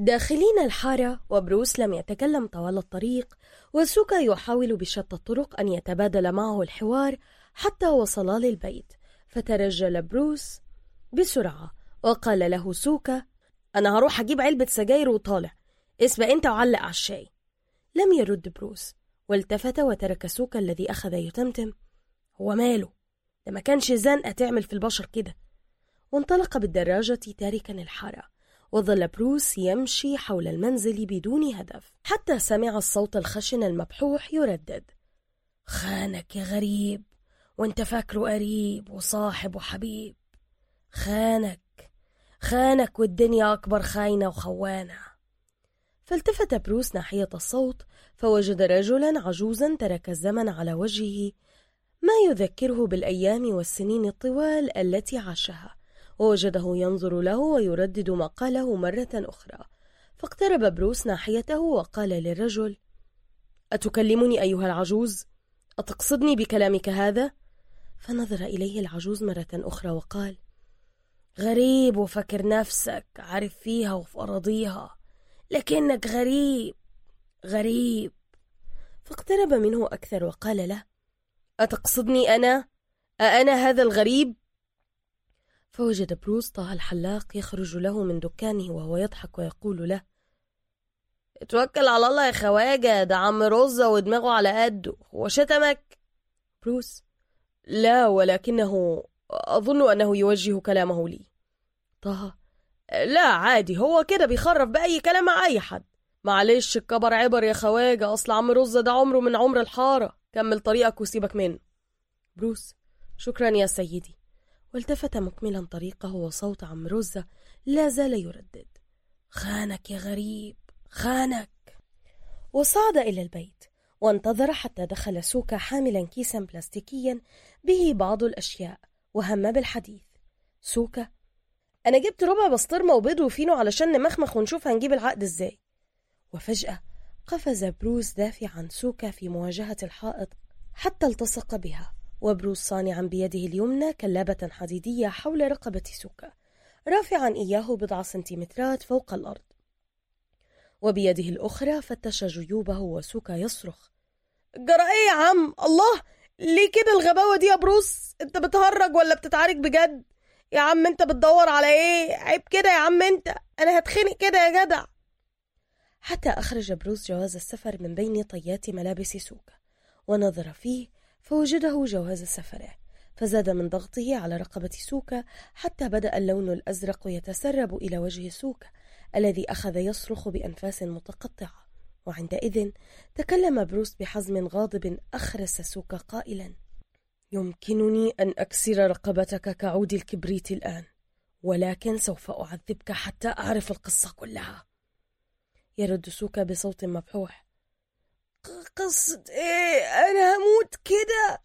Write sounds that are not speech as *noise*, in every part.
داخلين الحارة وبروس لم يتكلم طوال الطريق وسوكا يحاول بشتى الطرق أن يتبادل معه الحوار حتى وصلا للبيت. فترجل بروس بسرعة وقال له سوكا أنا هروح أجيب علبة سجاير وطالع. اسبق أنت وعلق على الشاي. لم يرد بروس والتفت وترك سوكا الذي أخذ يتمتم. هو ماله؟ ده ما كانش زنقة تعمل في البشر كده. وانطلق بالدراجة تاركا الحارة. وظل بروس يمشي حول المنزل بدون هدف حتى سمع الصوت الخشن المبحوح يردد. خانك يا غريب وانت فاكره قريب وصاحب وحبيب. خانك خانك والدنيا أكبر خاينة وخوانة. فالتفت بروس ناحية الصوت فوجد رجلا عجوزا ترك الزمن على وجهه ما يذكره بالأيام والسنين الطوال التي عاشها. ووجده ينظر له ويردد ما قاله مرة أخرى فاقترب بروس ناحيته وقال للرجل أتكلمني أيها العجوز؟ أتقصدني بكلامك هذا؟ فنظر إليه العجوز مرة أخرى وقال غريب وفكر نفسك عارف فيها وفي أراضيها لكنك غريب غريب فاقترب منه أكثر وقال له أتقصدني أنا؟ أأنا هذا الغريب؟ فوجد بروس طه الحلاق يخرج له من دكانه وهو يضحك ويقول له اتوكل على الله يا خواجة ده عم رزة ودماغه على قده هو شتمك؟ بروس لا ولكنه أظن أنه يوجه كلامه لي. طه لا عادي هو كده بيخرف بأي كلام مع أي حد. معلش الكبر عبر يا خواجة أصل عم رزة ده عمره من عمر الحارة كمل طريقك وسيبك منه. بروس شكرا يا سيدي. والتفت مكملا طريقه وصوت عم رزة لا زال يردد. خانك يا غريب خانك. وصعد إلى البيت وانتظر حتى دخل سوكا حاملا كيسا بلاستيكيا به بعض الأشياء وهم بالحديث. سوكا أنا جبت ربع بسطرمة وبيض وفينو علشان نمخمخ ونشوف هنجيب العقد إزاي. وفجأة قفز بروس دافعا سوكا في مواجهة الحائط حتى التصق بها. وبروس صانعا بيده اليمنى كلابة حديدية حول رقبة سوكا. رافعا إياه بضع سنتيمترات فوق الأرض. وبيده الأخرى فتش جيوبه وسوكا يصرخ. جرى يا عم الله! ليه كده الغباوة دي يا بروس؟ انت بتهرج ولا بتتعارك بجد؟ يا عم انت بتدور على إيه؟ عيب كده يا عم انت! أنا هتخنق كده يا جدع! حتى أخرج بروس جواز السفر من بين طيات ملابس سوكا. ونظر فيه فوجده جواز سفره فزاد من ضغطه على رقبة سوكا حتى بدأ اللون الأزرق يتسرب إلى وجه سوكا الذي أخذ يصرخ بأنفاس متقطعة. وعندئذ تكلم بروس بحزم غاضب أخرس سوكا قائلا يمكنني أن أكسر رقبتك كعود الكبريت الآن ولكن سوف أعذبك حتى أعرف القصة كلها. يرد سوكا بصوت مبحوح قصة إيه؟ أنا هموت كده.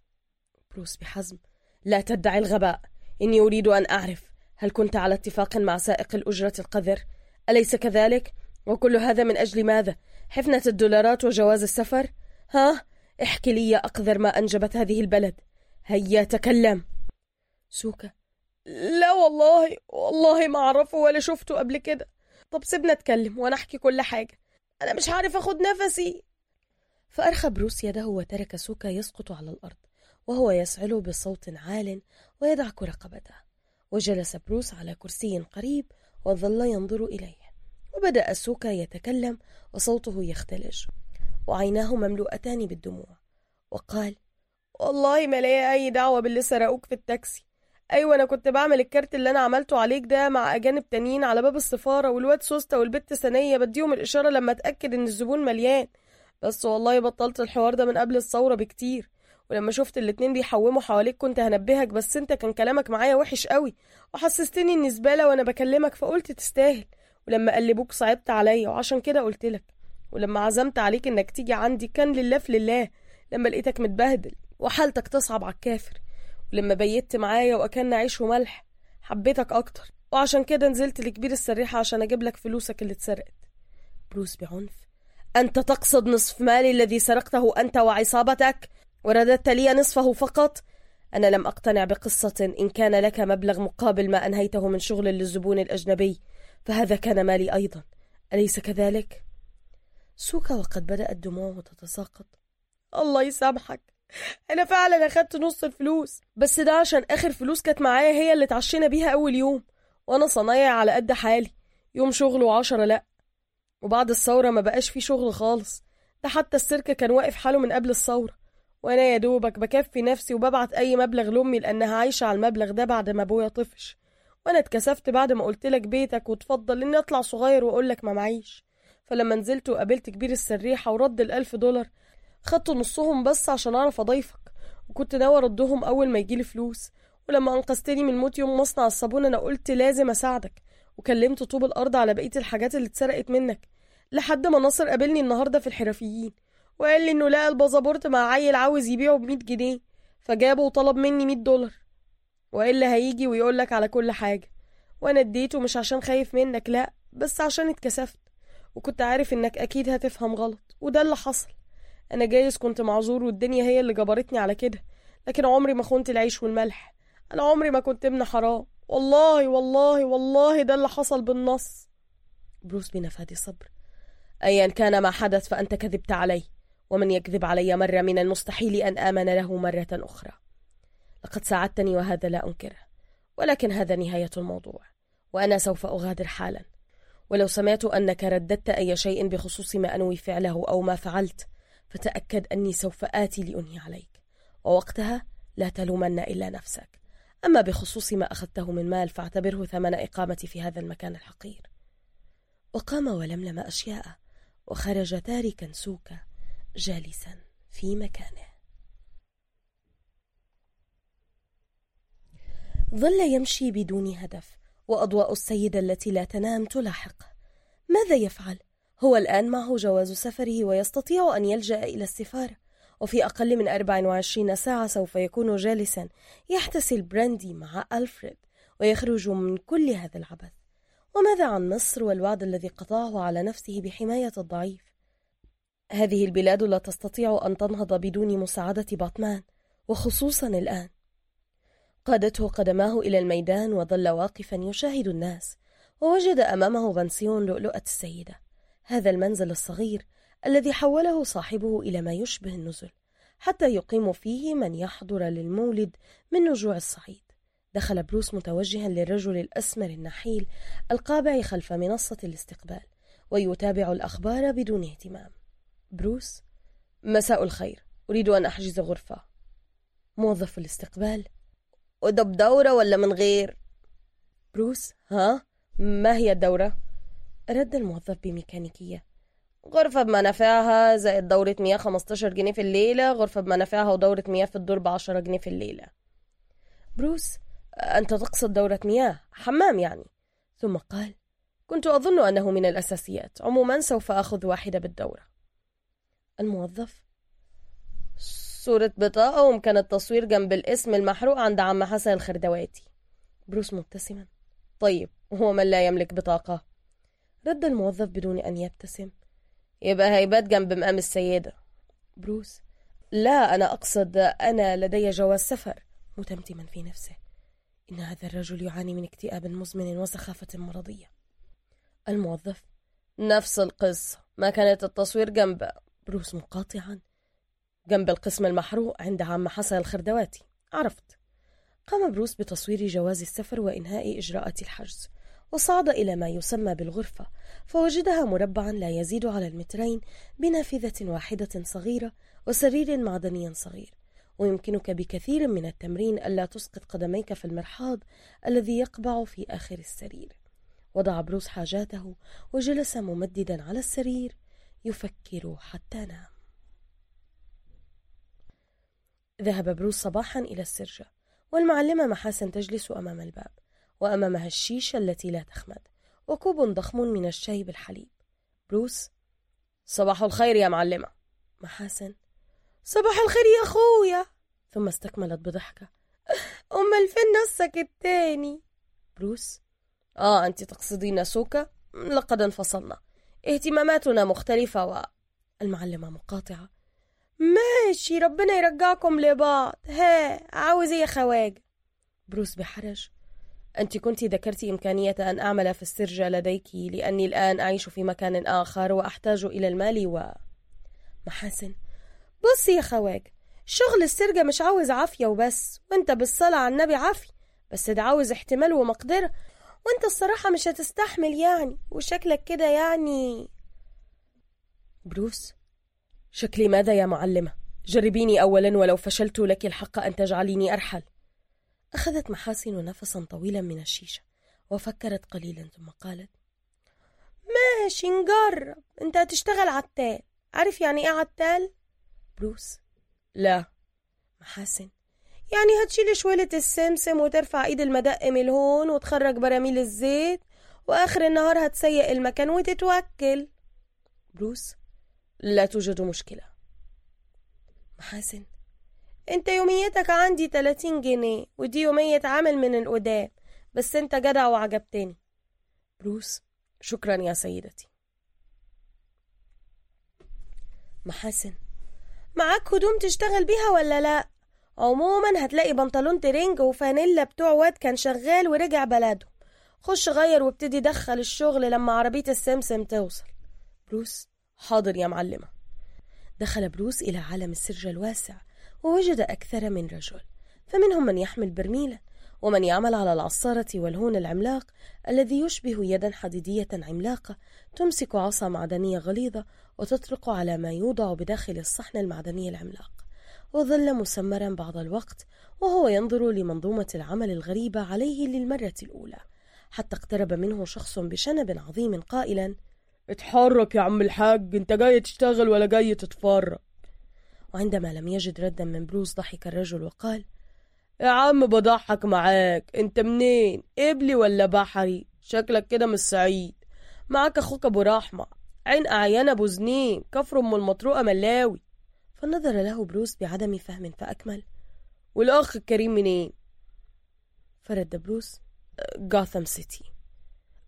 بروس بحزم. لا تدعي الغباء. إني أريد أن أعرف هل كنت على اتفاق مع سائق الأجرة القذر. أليس كذلك؟ وكل هذا من أجل ماذا؟ حفنة الدولارات وجواز السفر؟ ها؟ احكي لي يا أقذر ما أنجبت هذه البلد. هيا تكلم. سوكا. لا والله. والله ما أعرفه ولا شفته قبل كده. طب سيبنا أتكلم وأنا أحكي كل حاجة. أنا مش عارف اخد نفسي. فأرخى بروس يده وترك سوكا يسقط على الأرض وهو يسعل بصوت عال ويدعك رقبته وجلس بروس على كرسي قريب وظل ينظر إليه. وبدأ سوكا يتكلم وصوته يختلج وعيناه مملوءتان بالدموع. وقال والله ما ليا أي دعوة باللي سرقوك في التاكسي. أيوه أنا كنت بعمل الكارت اللي أنا عملته عليك ده مع أجانب تانيين على باب السفارة والواد سوسته والبت سنية. بديهم الإشارة لما أتأكد إن الزبون مليان. بس والله بطلت الحوار ده من قبل الثورة بكتير. ولما شفت الاتنين بيحوموا حواليك كنت هنبهك بس انت كان كلامك معايا وحش قوي. وحسستني اني زبالة وأنا بكلمك فقلت تستاهل. ولما قلبوك صعبت عليا وعشان كده قلت لك. ولما عزمت عليك انك تيجي عندي كان لله في لله. لما لقيتك متبهدل وحالتك تصعب على الكافر. ولما بيت معايا وأكلنا عيش وملح حبيتك أكتر. وعشان كده نزلت لكبير السريحة عشان أجيب لك فلوسك اللي اتسرقت. بروس بعنف. أنت تقصد نصف مالي الذي سرقته أنت وعصابتك؟ ورددت لي نصفه فقط؟ أنا لم أقتنع بقصة إن كان لك مبلغ مقابل ما أنهيته من شغل للزبون الأجنبي فهذا كان مالي أيضا. أليس كذلك؟ سوكا وقد بدأت دموعه تتساقط الله يسامحك. أنا فعلا أخدت نص الفلوس بس ده عشان آخر فلوس كانت معايا هي اللي اتعشينا بيها أول يوم وأنا صنايعي على قد حالي. يوم شغل وعشرة لأ. وبعد الثورة ما بقاش في شغل خالص. ده حتى السيرك كان واقف حاله من قبل الثورة. وأنا يا دوبك بكفي نفسي وببعت أي مبلغ لأمي لأنها عايشة على المبلغ ده بعد ما أبويا طفش. وأنا اتكسفت بعد ما قلت لك بيتك وتفضل إني أطلع صغير وأقول لك ما معيش. فلما نزلت وقابلت كبير السريحة ورد الألف دولار. خدت نصهم بس عشان أعرف أضيفك. وكنت ناوي أردهم أول ما يجيلي فلوس. ولما أنقذتني من موت يوم مصنع الصابون أنا قلت لازم أساعدك. وكلمت طوب الأرض على بقية الحاجات اللي اتسرقت منك لحد ما ناصر قابلني النهاردة في الحرفيين وقال لي إنه لقى البازابورت مع عيل عاوز يبيعه بمية جنيه فجابه وطلب مني مية دولار لي هيجي ويقولك على كل حاجة وأنا اديته مش عشان خايف منك لأ بس عشان اتكسفت وكنت عارف إنك أكيد هتفهم غلط وده اللي حصل. أنا جايز كنت معذور والدنيا هي اللي جبرتني على كده لكن عمري ما خنت العيش والملح أنا عمري ما كنت ابن حرام. والله والله والله ده اللي حصل بالنص. بروس بنفاد صبر أيا كان ما حدث فأنت كذبت علي ومن يكذب علي مرة من المستحيل أن آمن له مرة أخرى. لقد ساعدتني وهذا لا أنكره ولكن هذا نهاية الموضوع وأنا سوف أغادر حالا. ولو سمعت أنك رددت أي شيء بخصوص ما أنوي فعله أو ما فعلت فتأكد أني سوف آتي لأنهي عليك. ووقتها لا تلومن إلا نفسك. أما بخصوص ما أخذته من مال فاعتبره ثمن إقامتي في هذا المكان الحقير. وقام ولملم أشياء وخرج تاركا سوكا جالسا في مكانه. ظل يمشي بدون هدف وأضواء السيدة التي لا تنام تلاحقه ماذا يفعل؟ هو الآن معه جواز سفره ويستطيع أن يلجأ إلى السفارة. وفي أقل من 24 ساعة سوف يكون جالسا يحتسي البراندي مع ألفريد ويخرج من كل هذا العبث. وماذا عن مصر والوعد الذي قطعه على نفسه بحماية الضعيف؟ هذه البلاد لا تستطيع أن تنهض بدون مساعدة باتمان وخصوصا الآن. قادته قدماه إلى الميدان وظل واقفا يشاهد الناس ووجد أمامه غنسيون لؤلؤة السيدة. هذا المنزل الصغير الذي حوله صاحبه إلى ما يشبه النزل حتى يقيم فيه من يحضر للمولد من نجوع الصعيد. دخل بروس متوجها للرجل الأسمر النحيل القابع خلف منصة الاستقبال ويتابع الأخبار بدون اهتمام. بروس مساء الخير أريد أن أحجز غرفة. موظف الاستقبال وده بدورة ولا من غير؟ بروس ها ما هي الدورة؟ رد الموظف بميكانيكية غرفة بمنافعها زائد دورة مياه 15 جنيه في الليلة غرفة بمنافعها ودورة مياه في الدور بعشرة جنيه في الليلة. بروس أنت تقصد دورة مياه؟ حمام يعني. ثم قال كنت أظن أنه من الأساسيات. عموما سوف أخذ واحدة بالدورة. الموظف صورة بطاقة ومكان التصوير جنب الاسم المحروق عند عم حسن الخردواتي. بروس مبتسما طيب هو من لا يملك بطاقة. رد الموظف بدون أن يبتسم يبقى هيبات جنب مقام السيدة. بروس. لا أنا أقصد أنا لدي جواز سفر متمتما في نفسه. إن هذا الرجل يعاني من اكتئاب مزمن وسخافة مرضية. الموظف. نفس القصة. ما كانت التصوير جنب. بروس مقاطعا. جنب القسم المحروق عند عم حسن الخردواتي. عرفت. قام بروس بتصوير جواز السفر وإنهاء إجراءات الحجز. وصعد إلى ما يسمى بالغرفة فوجدها مربعا لا يزيد على المترين بنافذة واحدة صغيرة وسرير معدني صغير. ويمكنك بكثير من التمرين ألا تسقط قدميك في المرحاض الذي يقبع في آخر السرير. وضع بروس حاجاته وجلس ممددا على السرير يفكر حتى نام. ذهب بروس صباحا إلى السرجة والمعلمة محاسن تجلس أمام الباب. وأمامها الشيشة التي لا تخمد وكوب ضخم من الشاي بالحليب. بروس صباح الخير يا معلمة. محاسن صباح الخير يا أخويا. ثم استكملت بضحكة أمال فين نصك التاني. بروس آه أنت تقصدين سوكا؟ لقد انفصلنا. اهتماماتنا مختلفة و. المعلمة مقاطعة ماشي ربنا يرجعكم لبعض. ها عاوز إيه يا خواجة؟ بروس بحرج أنت كنت ذكرت إمكانية أن أعمل في السرجة لديك لأني الآن أعيش في مكان آخر وأحتاج إلى المال و محاسن. بصي يا خواج شغل السرجة مش عاوز عافية وبس وأنت بالصلاة على النبي عافية بس ده عاوز احتمال ومقدرة وأنت الصراحة مش هتستحمل يعني وشكلك كده يعني بروس شكلي ماذا يا معلمة؟ جربيني أولا ولو فشلت لك الحق أن تجعليني أرحل. أخذت محاسن نفسا طويلا من الشيشة وفكرت قليلا ثم قالت ماشي نجرب. أنت هتشتغل عتال عارف يعني إيه عتال بروس لا. محاسن يعني هتشيل شويلة السمسم وترفع إيد المدق من هون وتخرج براميل الزيت وآخر النهار هتسيق المكان وتتوكل. بروس لا توجد مشكلة. محاسن انت يوميتك عندي 30 جنيه ودي يومية عامل من القدام بس انت جدع وعجبتني. بروس شكرا يا سيدتي. محاسن معاك هدوم تشتغل بيها ولا لا؟ عموما هتلاقي بنطلون ترنج وفانيلا بتوع واد كان شغال ورجع بلده. خش غير وابتدي دخل الشغل لما عربية السمسم توصل. بروس حاضر يا معلمة. دخل بروس إلى عالم السرجة الواسع ووجد أكثر من رجل فمنهم من يحمل برميلا ومن يعمل على العصارة والهون العملاق الذي يشبه يدا حديدية عملاقة تمسك عصا معدنية غليظة وتطرق على ما يوضع بداخل الصحن المعدني العملاق. وظل مسمرا بعض الوقت وهو ينظر لمنظومة العمل الغريبة عليه للمرة الأولى حتى اقترب منه شخص بشنب عظيم قائلا اتحرك يا عم الحاج انت جاي تشتغل ولا جاي تتفرج؟ وعندما لم يجد ردا من بروس ضحك الرجل وقال يا عم بضحك معاك انت منين؟ قبلي ولا بحري؟ شكلك كده مش سعيد. معاك أخوك ابو رحمة. عين اعيان ابو زنين. كفر ام المطروقة ملاوي. فنظر له بروس بعدم فهم فاكمل. والاخ الكريم منين؟ فرد بروس جاثم سيتي.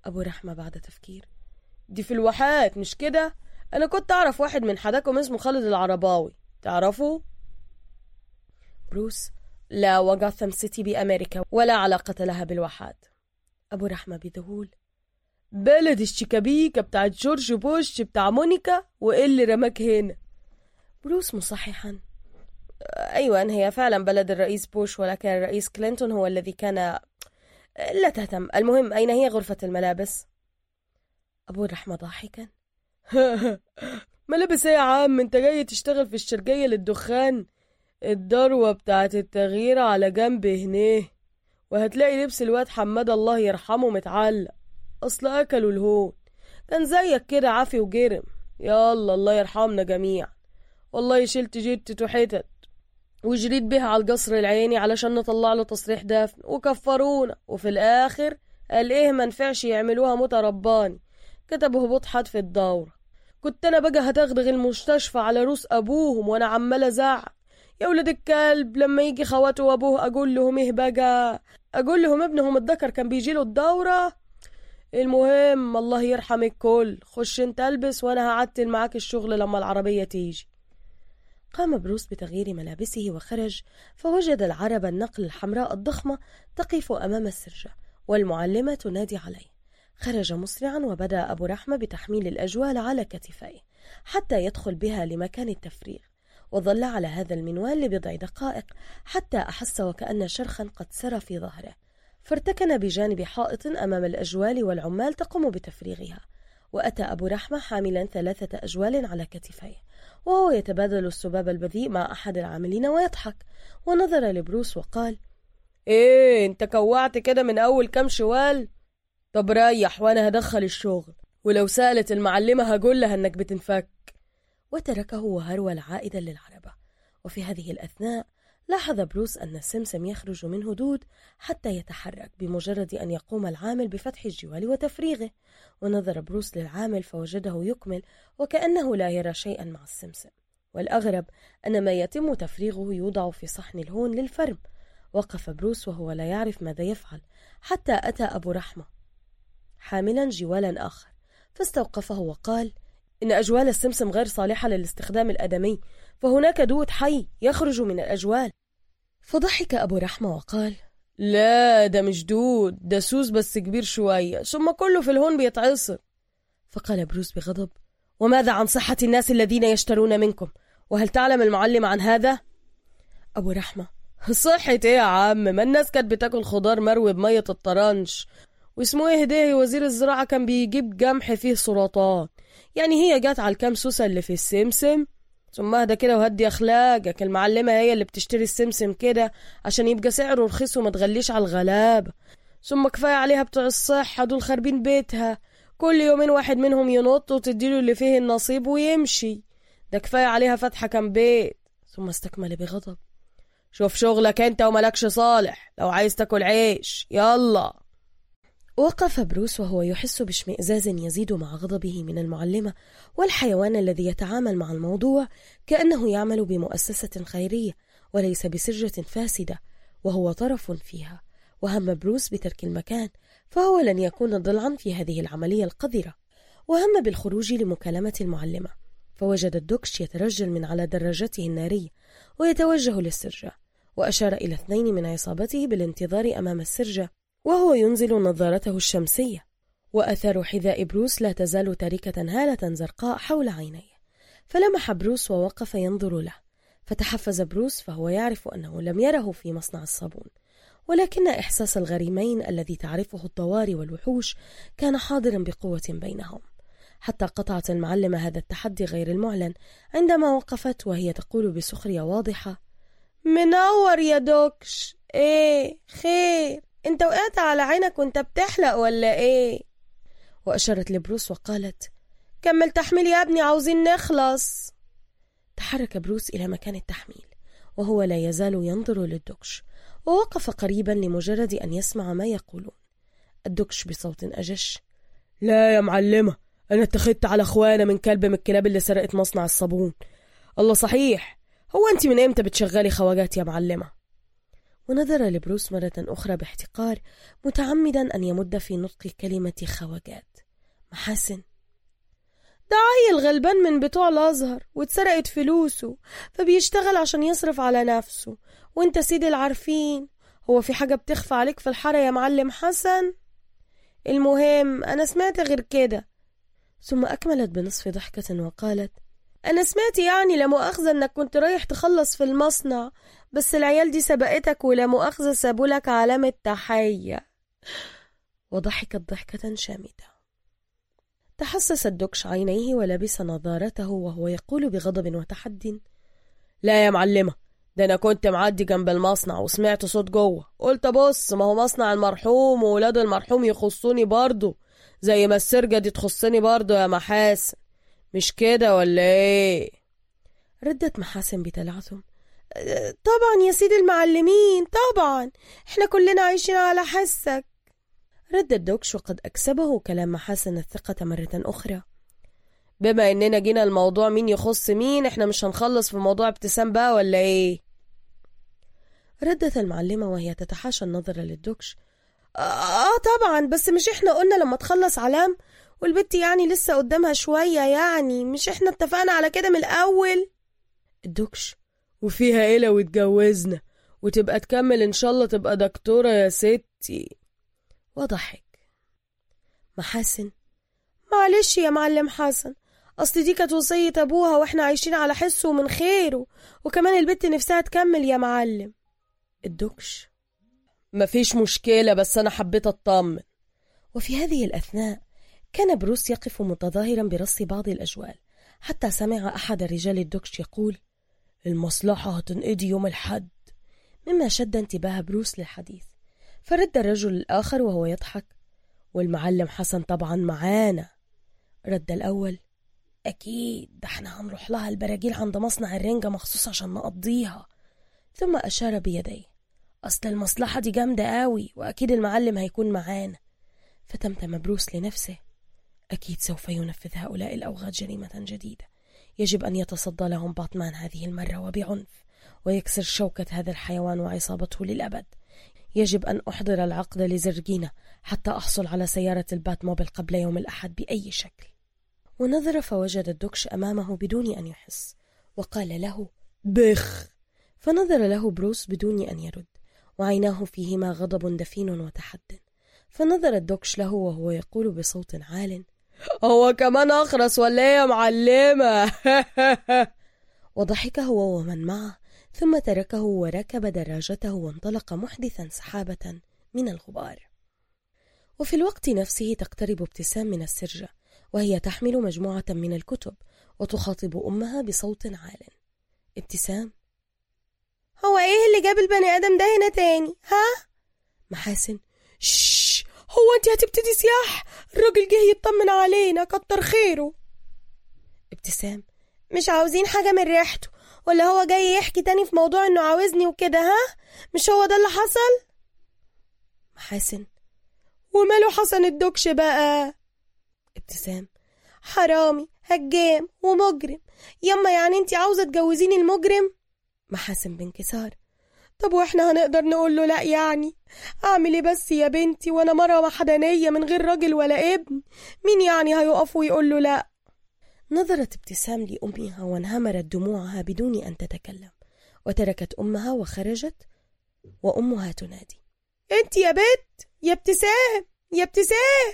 ابو رحمة بعد تفكير دي في الواحات مش كده؟ أنا كنت اعرف واحد من حداكم اسمه خالد العرباوي. تعرفوا؟ بروس لا جاثم سيتي بأمريكا ولا علاقة لها بالواحات أبو رحمة بذهول بلد الشيكابيكا بتاعت جورج بوش بتاع مونيكا وإيه اللي رماك هنا. بروس مصححا. أيوة هي فعلا بلد الرئيس بوش ولكن الرئيس كلينتون هو الذي كان لا تهتم. المهم أين هي غرفة الملابس؟ أبو الرحمة ضاحكا. *laughs* ملابس إيه يا عم أنت جاي تشتغل في الشرقية للدخان. الدروة بتاعت التغيير على جنب هناك وهتلاقي لبس الواد حماد الله يرحمه متعلق. أصل اكلوا الهون. كان زيك كده عافي وجرم. يلا الله يرحمنا جميعا. والله شلت جدته حتت وجريت بيها على القصر العيني علشان نطلع له تصريح دفن. وكفرونا. وفي الآخر قال إيه منفعش يعملوها مترباني. كتبوا هبوط حد الدورة. كنت أنا بقى هتغدغ المستشفى على روس أبوهم وأنا عمال أزعق. يا ولاد الكلب لما يجي خواته وأبوه أقول لهم إيه بقى؟ أقول لهم ابنهم الذكر كان بيجي له الدورة؟ المهم الله يرحم الكل. خش أنت ألبس وأنا هعتل معاك الشغل لما العربية تيجي. قام بروس بتغيير ملابسه وخرج فوجد العربة النقل الحمراء الضخمة تقف أمام السرجة والمعلمة تنادي عليه. خرج مسرعا وبدأ أبو رحمة بتحميل الأجوال على كتفيه حتى يدخل بها لمكان التفريغ وظل على هذا المنوال لبضع دقائق حتى أحس وكأن شرخا قد سرى في ظهره. فارتكن بجانب حائط أمام الأجوال والعمال تقوم بتفريغها وأتى أبو رحمة حاملا ثلاثة أجوال على كتفيه وهو يتبادل السباب البذيء مع أحد العاملين ويضحك ونظر لبروس وقال إيه أنت كوعت كده من أول كام شوال؟ طب ريح وأنا هدخل الشغل ولو سألت المعلمة هقول لها إنك بتنفك. وتركه وهرول عائدا للعربة. وفي هذه الأثناء لاحظ بروس أن السمسم يخرج منه دود حتى يتحرك بمجرد أن يقوم العامل بفتح الجوال وتفريغه. ونظر بروس للعامل فوجده يكمل وكأنه لا يرى شيئا مع السمسم. والأغرب أن ما يتم تفريغه يوضع في صحن الهون للفرم. وقف بروس وهو لا يعرف ماذا يفعل حتى أتى أبو رحمة. حاملا جوالا آخر. فاستوقفه وقال إن أجوال السمسم غير صالحة للاستخدام الآدمي فهناك دود حي يخرج من الأجوال. فضحك أبو رحمة وقال لا ده مش دود ده سوس بس كبير شوية ثم كله في الهون بيتعصر. فقال بروس بغضب وماذا عن صحة الناس الذين يشترون منكم؟ وهل تعلم المعلم عن هذا؟ أبو رحمة صحة إيه يا عم؟ ما الناس كانت بتاكل خضار مروي بمية الطرنش. واسمه إيه هدية وزير الزراعة كان بيجيب جمح فيه سرطان يعني هي جت على الكام سوسة اللي في السمسم. ثم أهدى كده وهدي أخلاقك. المعلمة هي اللي بتشتري السمسم كده عشان يبقى سعره رخيص وما تغليش على الغلابة ثم كفاية عليها بتوع الصحة دول خاربين بيتها. كل يومين واحد منهم ينط وتديله اللي فيه النصيب ويمشي. ده كفاية عليها فتحة كام بيت. ثم استكمل بغضب. شوف شغلك انت وملكش صالح. لو عايز تاكل عيش يلا. وقف بروس وهو يحس باشمئزاز يزيد مع غضبه من المعلمة والحيوان الذي يتعامل مع الموضوع كأنه يعمل بمؤسسة خيرية وليس بسرجة فاسدة وهو طرف فيها. وهم بروس بترك المكان فهو لن يكون ضلعا في هذه العملية القذرة. وهم بالخروج لمكالمة المعلمة فوجد الدكش يترجل من على دراجته النارية ويتوجه للسرجة وأشار إلى اثنين من عصابته بالانتظار أمام السرجة وهو ينزل نظارته الشمسية. وأثر حذاء بروس لا تزال تاركة هالة زرقاء حول عينيه. فلمح بروس ووقف ينظر له. فتحفز بروس فهو يعرف أنه لم يره في مصنع الصابون. ولكن إحساس الغريمين الذي تعرفه الطواري والوحوش كان حاضرا بقوة بينهم. حتى قطعت المعلمة هذا التحدي غير المعلن عندما وقفت وهي تقول بسخرية واضحة منور يا دوكش. إيه خير. انت وقعت على عينك وانت بتحلق ولا إيه؟ واشارت لبروس وقالت كمل تحميل يا ابني عاوزين نخلص. تحرك بروس إلى مكان التحميل وهو لا يزال ينظر للدكش ووقف قريبا لمجرد أن يسمع ما يقولون. الدكش بصوت أجش لا يا معلمة أنا اتخذت على أخوانا من كلب من الكلاب اللي سرقت مصنع الصابون. الله صحيح هو أنت من إمتى بتشغلي خواجات يا معلمة؟ ونظر لبروس مرة أخرى باحتقار متعمدا أن يمد في نطق كلمة خواجات محاسن. ده عيل غلبان من بتوع الأزهر واتسرقت فلوسه فبيشتغل عشان يصرف على نفسه. وانت سيدي العارفين هو في حاجة بتخفى عليك في الحارة يا معلم حسن؟ المهم أنا سمعت غير كده. ثم أكملت بنصف ضحكة وقالت أنا سمعت يعني لا مؤاخذة إنك كنت رايح تخلص في المصنع بس العيال دي سبقتك ولا مؤاخذة سابولك علامة تحية. وضحكت ضحكة شامتة. تحسس الدكش عينيه ولبس نظارته وهو يقول بغضب وتحد. لا يا معلمة ده أنا كنت معدي جنب المصنع وسمعت صوت جوه. قلت بص ما هو مصنع المرحوم وولاد المرحوم يخصوني برضه زي ما السرجة دي تخصني برضه يا محاسن مش كده ولا إيه؟ ردت محاسن بتلعثم. طبعا يا سيدي المعلمين طبعا. إحنا كلنا عايشين على حسك. رد الدوكش وقد أكسبه كلام محاسن الثقة مرة أخرى. بما إننا جينا الموضوع مين يخص مين إحنا مش هنخلص في موضوع ابتسام بقى ولا إيه؟ ردت المعلمة وهي تتحاشى النظر للدوكش. آه طبعا بس مش إحنا قلنا لما تخلص علام والبت يعني لسه قدامها شوية يعني مش إحنا اتفقنا على كده من الأول؟ الدكش وفيها إيه لو اتجوزنا وتبقى تكمل إن شاء الله تبقى دكتورة يا ستي. وضحك. محاسن معلش يا معلم حسن أصل دي كانت وصية أبوها وإحنا عايشين على حسه ومن خيره وكمان البت نفسها تكمل يا معلم. الدكش مفيش مشكلة بس أنا حبيت أطمن. وفي هذه الأثناء كان بروس يقف متظاهرا برص بعض الأجوال حتى سمع أحد رجال الدكش يقول المصلحة هتنقضي يوم الحد. مما شد انتباه بروس للحديث فرد الرجل الآخر وهو يضحك والمعلم حسن طبعا معانا. رد الأول أكيد ده إحنا هنروح لها البراجيل عند مصنع الرنجة مخصوص عشان نقضيها. ثم أشار بيديه أصل المصلحة دي جامدة قوي وأكيد المعلم هيكون معانا. فتمتم بروس لنفسه. أكيد سوف ينفذ هؤلاء الأوغاد جريمة جديدة. يجب أن يتصدى لهم باتمان هذه المرة وبعنف ويكسر شوكة هذا الحيوان وعصابته للأبد. يجب أن أحضر العقد لزرجينا حتى أحصل على سيارة البات موبل قبل يوم الأحد بأي شكل. ونظر فوجد الدكش أمامه بدون أن يحس وقال له بخ! فنظر له بروس بدون أن يرد وعيناه فيهما غضب دفين وتحد. فنظر الدوكش له وهو يقول بصوت عال هو كمان أخرس ولا إيه يا معلمة؟ *laughs* وضحك هو ومن معه ثم تركه وركب دراجته وانطلق محدثا سحابة من الغبار. وفي الوقت نفسه تقترب ابتسام من السرجة وهي تحمل مجموعة من الكتب وتخاطب أمها بصوت عال. ابتسام هو إيه اللي جاب البني آدم ده هنا تاني؟ ها؟ محاسن شش هو أنت هتبتدي سياح الراجل جه يطمن علينا كتر خيره. ابتسام مش عاوزين حاجة من ريحته ولا هو جاي يحكي تاني في موضوع إنه عاوزني وكده ها؟ مش هو ده اللي حصل؟ محاسن وماله حسن الدكش بقى؟ ابتسام حرامي هجام ومجرم. يما يعني أنت عاوزة تجوزيني المجرم؟ محاسن بانكسار طب وإحنا هنقدر نقول له لا يعني؟ اعمل إيه بس يا بنتي؟ وأنا مرة وحدانية من غير راجل ولا ابن. مين يعني هيقف ويقول له لا؟ نظرت ابتسام لأمها وانهمرت دموعها بدون أن تتكلم. وتركت أمها وخرجت وأمها تنادي. انت يا بت يا ابتسام! يا ابتسام!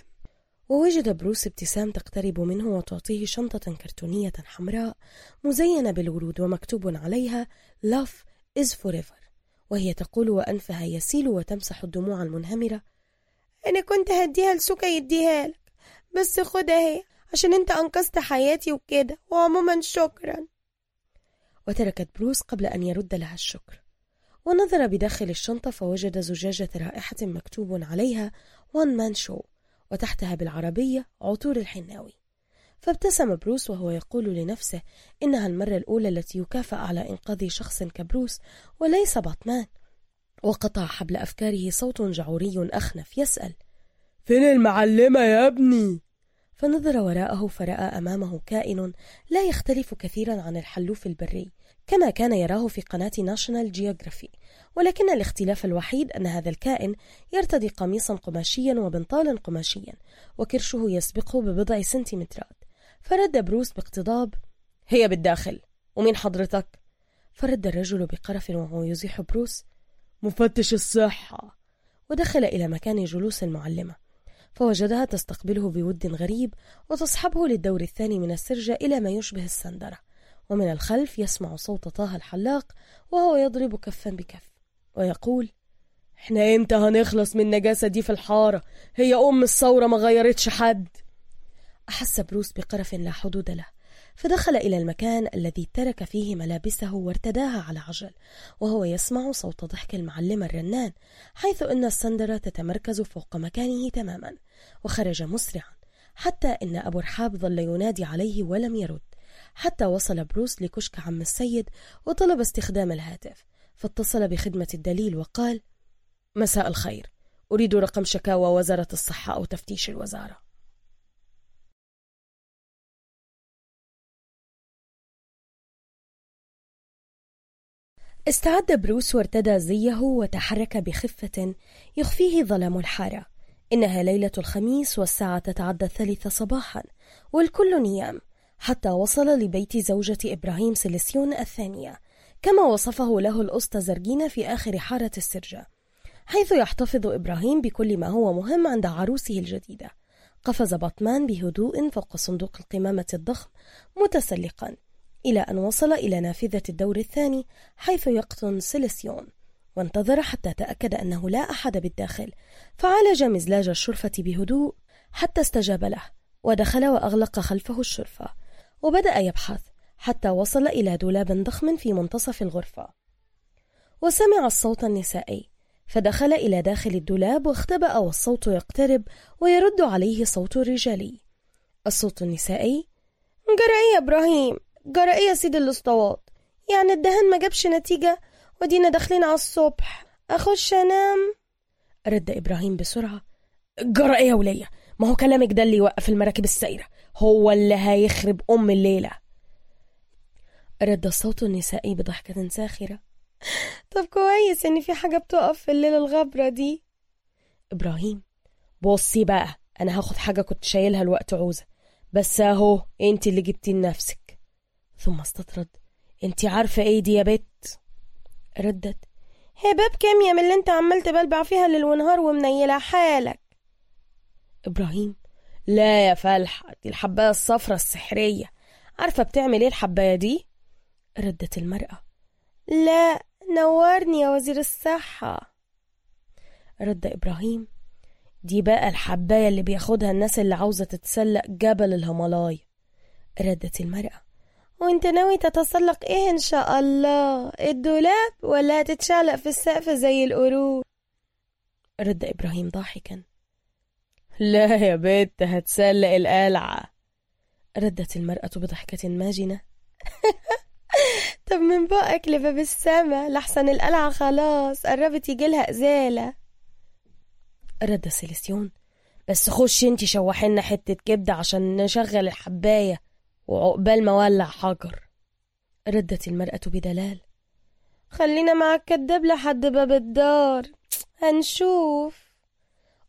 ووجد بروس ابتسام تقترب منه وتعطيه شنطة كرتونية حمراء مزينة بالورود ومكتوب عليها Love is forever. وهي تقول وأنفها يسيل وتمسح الدموع المنهمرة. أنا كنت هديها لسوكا يديها لك بس خدها هي عشان أنت أنقذت حياتي وكده وعموما شكرا. وتركت بروس قبل أن يرد لها الشكر. ونظر بداخل الشنطة فوجد زجاجة رائحة مكتوب عليها وان مان شو وتحتها بالعربية عطور الحناوي. فابتسم بروس وهو يقول لنفسه إنها المرة الأولى التي يكافأ على إنقاذ شخص كبروس وليس باتمان وقطع حبل أفكاره صوت جعوري أخنف يسأل فين المعلمة يا ابني؟ فنظر وراءه فرأى أمامه كائن لا يختلف كثيرا عن الحلوف البري كما كان يراه في قناة ناشونال جيوغرافي ولكن الاختلاف الوحيد أن هذا الكائن يرتدي قميصا قماشيا وبنطالا قماشيا وكرشه يسبقه ببضع سنتيمترات. فرد بروس باقتضاب هي بالداخل ومين حضرتك؟ فرد الرجل بقرف وهو يزيح بروس مفتش الصحة. ودخل إلى مكان جلوس المعلمة فوجدها تستقبله بود غريب وتصحبه للدور الثاني من السرجة إلى ما يشبه السندرة ومن الخلف يسمع صوت طه الحلاق وهو يضرب كفا بكف ويقول إحنا إمتى هنخلص من النجاسة دي في الحارة؟ هي أم الثورة ما غيرتش حد. أحس بروس بقرف لا حدود له فدخل إلى المكان الذي ترك فيه ملابسه وارتداها على عجل وهو يسمع صوت ضحك المعلم الرنان حيث أن السندرة تتمركز فوق مكانه تماما وخرج مسرعا حتى أن أبو رحاب ظل ينادي عليه ولم يرد حتى وصل بروس لكشك عم السيد وطلب استخدام الهاتف فاتصل بخدمة الدليل وقال مساء الخير أريد رقم شكاوى وزارة الصحة أو تفتيش الوزارة. استعد بروس وارتدى زيه وتحرك بخفة يخفيه ظلام الحارة. إنها ليلة الخميس والساعة تتعدى الثالثة صباحا والكل نيام حتى وصل لبيت زوجة إبراهيم سيليسيون الثانية كما وصفه له الأسطى زرجينا في آخر حارة السرجة حيث يحتفظ إبراهيم بكل ما هو مهم عند عروسه الجديدة. قفز باتمان بهدوء فوق صندوق القمامة الضخم متسلقا. إلى أن وصل إلى نافذة الدور الثاني حيث يقطن سيليسيون وانتظر حتى تأكد أنه لا أحد بالداخل فعالج مزلاج الشرفة بهدوء حتى استجاب له ودخل وأغلق خلفه الشرفة وبدأ يبحث حتى وصل إلى دولاب ضخم في منتصف الغرفة. وسمع الصوت النسائي فدخل إلى داخل الدولاب واختبأ والصوت يقترب ويرد عليه صوت رجالي. الصوت النسائي جرى يا إبراهيم! جرى إيه يا سيد الأسطوات. يعني الدهان ما جابش نتيجة ودينا داخلين على الصبح. أخش أنام. رد إبراهيم بسرعة. جرى إيه يا ولية. ما هو كلامك ده اللي يوقف المراكب السايرة. هو اللي هيخرب أم الليلة. رد الصوت النسائي بضحكة ساخرة. طب كويس إن في حاجة بتقف في الليلة الغبرة دي. إبراهيم بصي بقى أنا هاخد حاجة كنت شايلها الوقت عوزة. بس أهو أنت اللي جبتي لنفسك. ثم استطرد. أنت عارفة إيه دي يا بت ردت. هباب كيميا من اللي انت عمال تبلبع فيها ليل ونهار ومنيلة حالك. إبراهيم. لا يا فلحة دي الحباية الصفرة السحرية. عارفة بتعمل إيه الحباية دي؟ ردت المرأة. لا نورني يا وزير الصحة. رد إبراهيم. دي بقى الحباية اللي بياخدها الناس اللي عاوزة تتسلق جبل الهيمالايا ردت المرأة. وانت ناوي تتسلق إيه ان شاء الله؟ الدولاب ولا هتتشعلق في السقف زي القرود؟ رد إبراهيم ضاحكا. لا يا بنت هتسلق القلعة. ردت المرأة بضحكة ماجنة. *laughs* طب من بقك لباب السما لحسن القلعة خلاص قربت يجيلها إزالة. رد سيليستيون. بس خش انتي شوحيلنا حتة كبدة عشان نشغل الحباية. وعقبال ما أولع حجر. ردت المرأة بدلال. خلينا مع الكداب لحد باب الدار. هنشوف.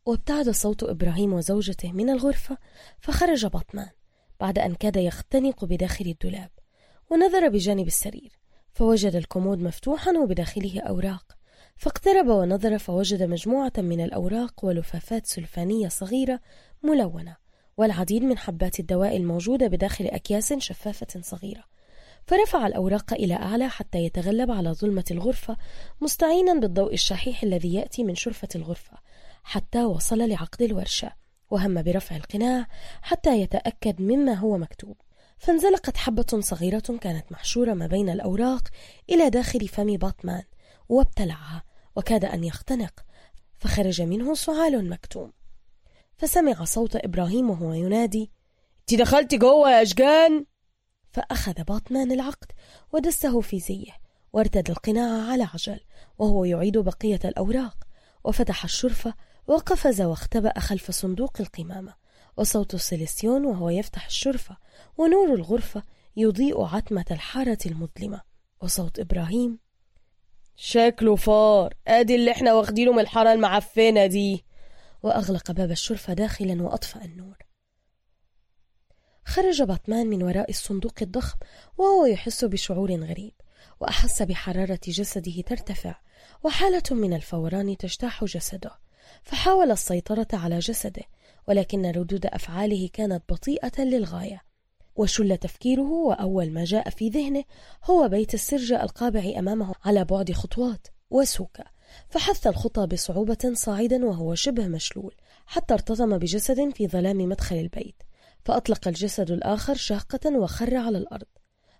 وابتعد صوت إبراهيم وزوجته من الغرفة فخرج باتمان بعد أن كاد يختنق بداخل الدولاب ونظر بجانب السرير فوجد الكومود مفتوحا وبداخله أوراق. فاقترب ونظر فوجد مجموعة من الأوراق ولفافات سلفانية صغيرة ملونة. والعديد من حبات الدواء الموجودة بداخل أكياس شفافة صغيرة. فرفع الأوراق إلى أعلى حتى يتغلب على ظلمة الغرفة مستعينا بالضوء الشحيح الذي يأتي من شرفة الغرفة حتى وصل لعقد الورشة وهم برفع القناع حتى يتأكد مما هو مكتوب. فانزلقت حبة صغيرة كانت محشورة ما بين الأوراق إلى داخل فم باتمان وابتلعها وكاد أن يختنق فخرج منه سعال مكتوم. فسمع صوت إبراهيم وهو ينادي أنت دخلتي جوه يا أشجان؟ فأخذ باتمان العقد ودسه في زيه وارتدى القناع على عجل وهو يعيد بقية الأوراق. وفتح الشرفة وقفز واختبأ خلف صندوق القمامة وصوت سيليستيون وهو يفتح الشرفة ونور الغرفة يضيء عتمة الحارة المظلمة. وصوت إبراهيم شكله فار أدي اللي إحنا واخدينه من الحارة المعفنة دي. وأغلق باب الشرفة داخلا وأطفأ النور. خرج باتمان من وراء الصندوق الضخم وهو يحس بشعور غريب وأحس بحرارة جسده ترتفع وحالة من الفوران تجتاح جسده فحاول السيطرة على جسده ولكن ردود أفعاله كانت بطيئة للغاية. وشل تفكيره وأول ما جاء في ذهنه هو بيت السرجة القابع أمامه على بعد خطوات وسوكا فحث الخطى بصعوبة صاعدا وهو شبه مشلول حتى ارتطم بجسد في ظلام مدخل البيت. فأطلق الجسد الآخر شاقة وخر على الأرض.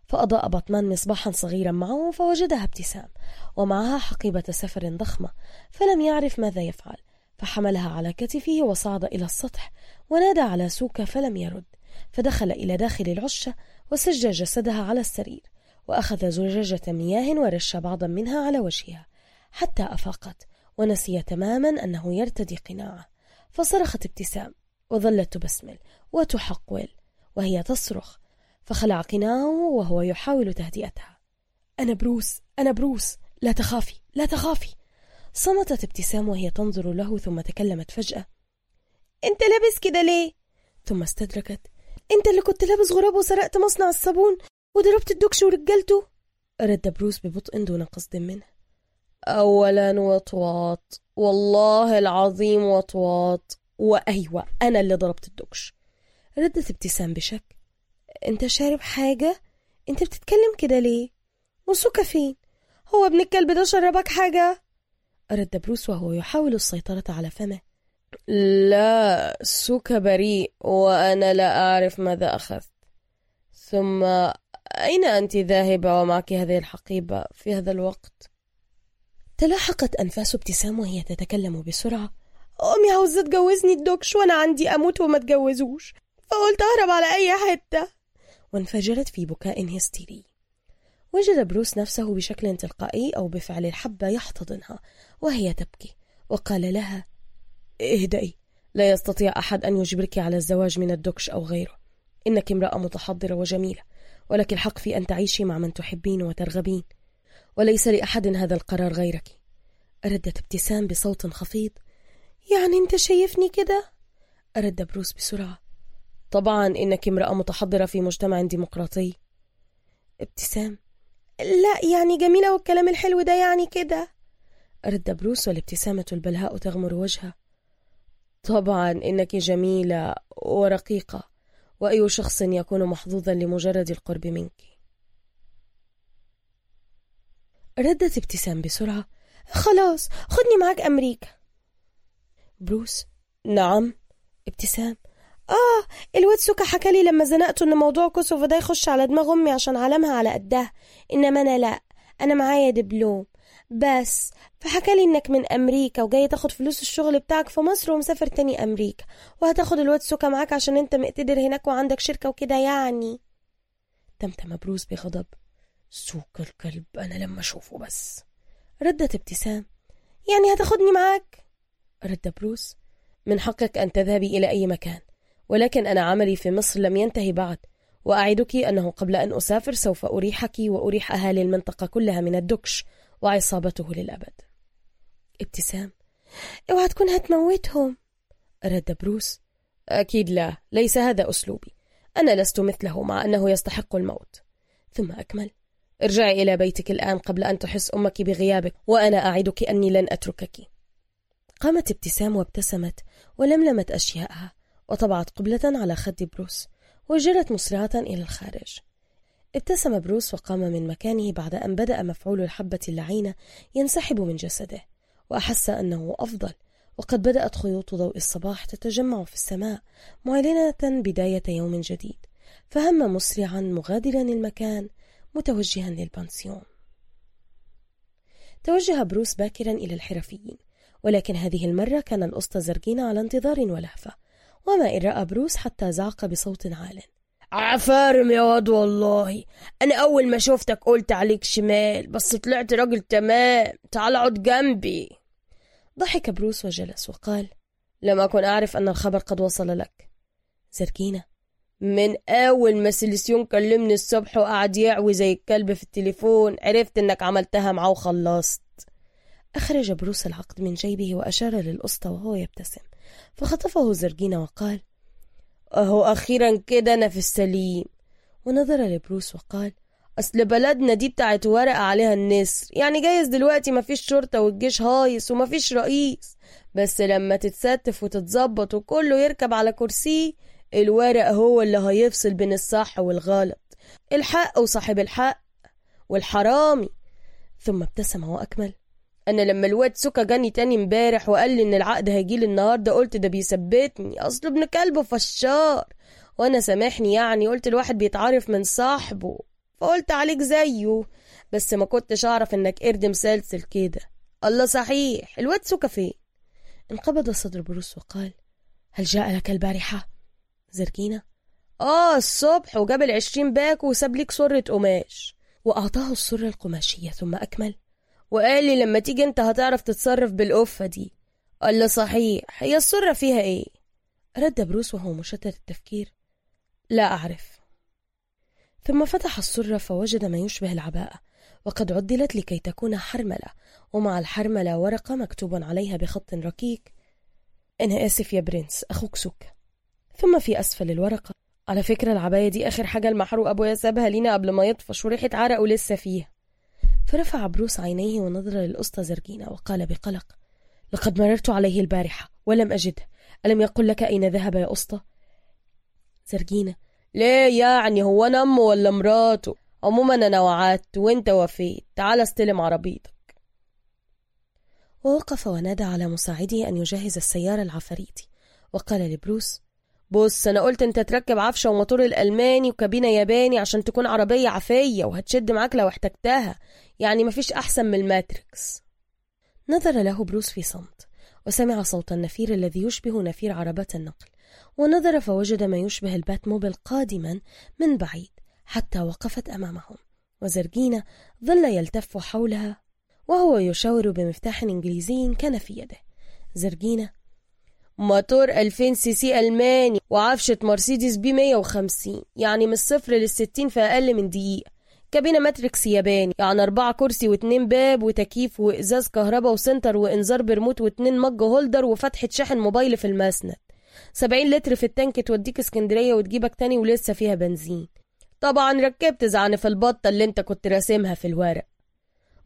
فأضاء بطمان مصباحا صغيرا معه فوجدها ابتسام. ومعها حقيبة سفر ضخمة فلم يعرف ماذا يفعل. فحملها على كتفه وصعد إلى السطح ونادى على سوكا فلم يرد. فدخل إلى داخل العشة وسج جسدها على السرير. وأخذ زجاجة مياه ورش بعضا منها على وجهها. حتى أفاقت ونسي تماما أنه يرتدي قناعه. فصرخت ابتسام وظلت تبسمل وتحقول وهي تصرخ. فخلع قناعه وهو يحاول تهدئتها. أنا بروس أنا بروس لا تخافي لا تخافي. صمتت ابتسام وهي تنظر له ثم تكلمت فجأة. أنت لابس كده ليه؟ ثم استدركت. أنت اللي كنت لابس غراب وسرقت مصنع الصابون وضربت الدكش ورجالته رد بروس ببطء دون قصد منه. أولا وطواط والله العظيم وطواط وأيوة أنا اللي ضربت الدكش ردت ابتسام بشك أنت شارب حاجة؟ أنت بتتكلم كده ليه؟ وسوكا فين؟ هو ابن الكلب ده شربك حاجة؟ رد بروس وهو يحاول السيطرة على فمه لا سوكا بريء وأنا لا أعرف ماذا أخذت ثم أين أنت ذاهبة ومعك هذه الحقيبة في هذا الوقت؟ تلاحقت أنفاس ابتسام وهي تتكلم بسرعة. أمي عاوزة تجوزني الدكش وأنا عندي أموت وما تجوزوش فقلت أهرب على أي حتة. وانفجرت في بكاء هستيري. وجد بروس نفسه بشكل تلقائي أو بفعل الحبة يحتضنها وهي تبكي. وقال لها اهدئي لا يستطيع أحد أن يجبرك على الزواج من الدكش أو غيره. إنك امرأة متحضرة وجميلة ولك الحق في أن تعيشي مع من تحبين وترغبين. وليس لأحد هذا القرار غيرك. ردت ابتسام بصوت خفيض. يعني أنت شايفني كده؟ رد بروس بسرعة. طبعا إنك امرأة متحضرة في مجتمع ديمقراطي. ابتسام. لا يعني جميلة والكلام الحلو ده يعني كده. رد بروس والابتسامة البلهاء تغمر وجهه طبعا إنك جميلة ورقيقة وأي شخص يكون محظوظا لمجرد القرب منك. ردت ابتسام بسرعة. خلاص خدني معك أمريكا. بروس نعم ابتسام. آه الواد سوكا حكى لي لما زنقته إن موضوع كوسوفو ده يخش على دماغ أمي عشان علمها على قدها. إنما أنا لأ أنا معايا دبلوم. بس فحكى لي إنك من أمريكا وجاي تاخد فلوس الشغل بتاعك في مصر ومسافر تاني أمريكا. وهتاخد الواد سوكا معاك عشان أنت مقتدر هناك وعندك شركة وكده يعني. تمتم بروس بغضب. سوكا الكلب أنا لما أشوفه بس. ردت ابتسام. يعني هتاخدني معاك؟ رد بروس. من حقك أن تذهبي إلى أي مكان. ولكن أنا عملي في مصر لم ينتهي بعد. وأعدك أنه قبل أن أسافر سوف أريحك وأريح أهالي المنطقة كلها من الدكش وعصابته للأبد. ابتسام. اوعى تكون هتموتهم. رد بروس. أكيد لا. ليس هذا أسلوبي. أنا لست مثله مع أنه يستحق الموت. ثم أكمل. ارجعي إلى بيتك الآن قبل أن تحس أمك بغيابك وأنا أعدك أني لن أتركك. قامت ابتسام وابتسمت ولملمت أشياءها وطبعت قبلة على خد بروس وجرت مسرعة إلى الخارج. ابتسم بروس وقام من مكانه بعد أن بدأ مفعول الحبة اللعينة ينسحب من جسده وأحس أنه أفضل. وقد بدأت خيوط ضوء الصباح تتجمع في السماء معلنة بداية يوم جديد. فهم مسرعا مغادرا المكان متوجها للبنسيون. توجه بروس باكرا إلى الحرفيين ولكن هذه المرة كان الأسطى زرقين على انتظار ولهفة وما إن رأى بروس حتى زعق بصوت عال. عفارم يا واد والله أنا أول ما شفتك قلت عليك شمال بس طلعت راجل تمام تعال اقعد جنبي. ضحك بروس وجلس وقال لم أكن أعرف أن الخبر قد وصل لك. زرجينة من أول ما سيليسيون كلمني الصبح وقعد يعوي زي الكلب في التليفون عرفت إنك عملتها معاه وخلصت. أخرج بروس العقد من جيبه وأشار للأسطى وهو يبتسم. فخطفه زرجينا وقال أهو أخيرا كده أنا في السليم. ونظر لبروس وقال أصل بلدنا دي بتاعت ورقة عليها النسر. يعني جايز دلوقتي مفيش شرطة والجيش هايص ومفيش رئيس. بس لما تتستف وتتظبط وكله يركب على كرسيه الورق هو اللي هيفصل بين الصح والغلط. الحق وصاحب الحق والحرامي ثم ابتسم وأكمل أنا لما الواد سكا جاني تاني امبارح وقال لي إن العقد هيجيلي النهاردة قلت ده بيثبتني. أصل ابن كلب فشار. وأنا سامحني يعني قلت الواحد بيتعرف من صاحبه. فقلت عليك زيه بس ما كنتش أعرف إنك قرد مسلسل كده. الله صحيح. الواد سوكا فين؟ انقبض صدر بروس وقال هل جاء لك البارحة؟ زرجينة آه الصبح وجاب العشرين باكو وساب لك سرة قماش. وأعطاه السرة القماشية ثم أكمل. وقال لي لما تيجي أنت هتعرف تتصرف بالقفة دي. قال له صحيح هي السرة فيها إيه؟ رد بروس وهو مشتت التفكير. لا أعرف. ثم فتح السرة فوجد ما يشبه العباءة. وقد عدلت لكي تكون حرملة. ومع الحرملة ورقة مكتوب عليها بخط ركيك أنا آسف يا برنس أخوك سوك ثم في أسفل الورقة. على فكرة العباية دي آخر حاجة المحروق أبويا سابها لينا قبل ما يطفش وريحة عرقه لسه فيها. فرفع بروس عينيه ونظر للأسطى زرجينا وقال بقلق لقد مررت عليه البارحة ولم أجده. ألم يقل لك أين ذهب يا أسطى؟ زرجينا ليه يعني هو أنا أمه ولا مراته؟ عموما أنا وعدت وأنت وفيت. تعال استلم عربيتك. ووقف ونادى على مساعده أن يجهز السيارة العفريتي وقال لبروس بص أنا قلت أنت تركب عفشة وموتور الألماني وكابينة ياباني عشان تكون عربية عفية وهتشد معاك لو احتجتها. يعني مفيش أحسن من الماتريكس نظر له بروس في صمت وسمع صوت النفير الذي يشبه نفير عربات النقل. ونظر فوجد ما يشبه ال Batmobile قادما من بعيد حتى وقفت أمامهم. وزرجينا ظل يلتف حولها وهو يشاور بمفتاح إنجليزي كان في يده. زرجينا موتور 2000 CC ألماني وعفشة مرسيدس B 150 يعني من الصفر للستين في أقل من دقيقة. كابينة ماتريكس ياباني يعني أربعة كرسي واتنين باب وتكييف وإزاز كهرباء و center وإنذار برموت واتنين mug holder وفتحة شاحن موبايل في المسند. سبعين لتر في التانك توديك اسكندرية وتجيبك تاني ولسه فيها بنزين. طبعا ركبت زعنف البطة اللي انت كنت راسمها في الورق.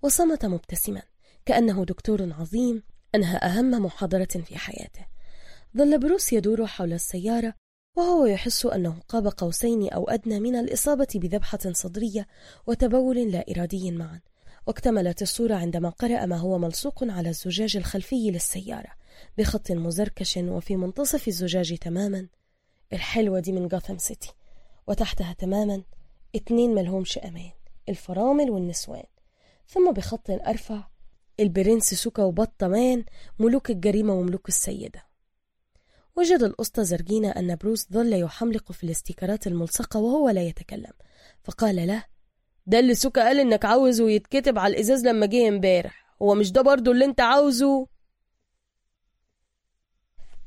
وصمت مبتسما كأنه دكتور عظيم أنهى أهم محاضرة في حياته. ظل بروس يدور حول السيارة وهو يحس أنه قاب قوسين أو أدنى من الإصابة بذبحة صدرية وتبول لا إرادي معا. واكتملت الصورة عندما قرأ ما هو ملصوق على الزجاج الخلفي للسيارة بخط مزركش وفي منتصف الزجاج تماما. الحلوة دي من Gotham City. وتحتها تماما اتنين ملهمش أمان الفرامل والنسوان. ثم بخط أرفع البرنس سوكا وبطة مان ملوك الجريمة وملوك السيدة. وجد الأسطى زرجينا أن بروس ظل يحملق في الاستيكرات الملصقة وهو لا يتكلم. فقال له ده اللي سوكا قال إنك عاوزه يتكتب على الإزاز لما جه إمبارح. هو مش ده برضو اللي أنت عاوزه؟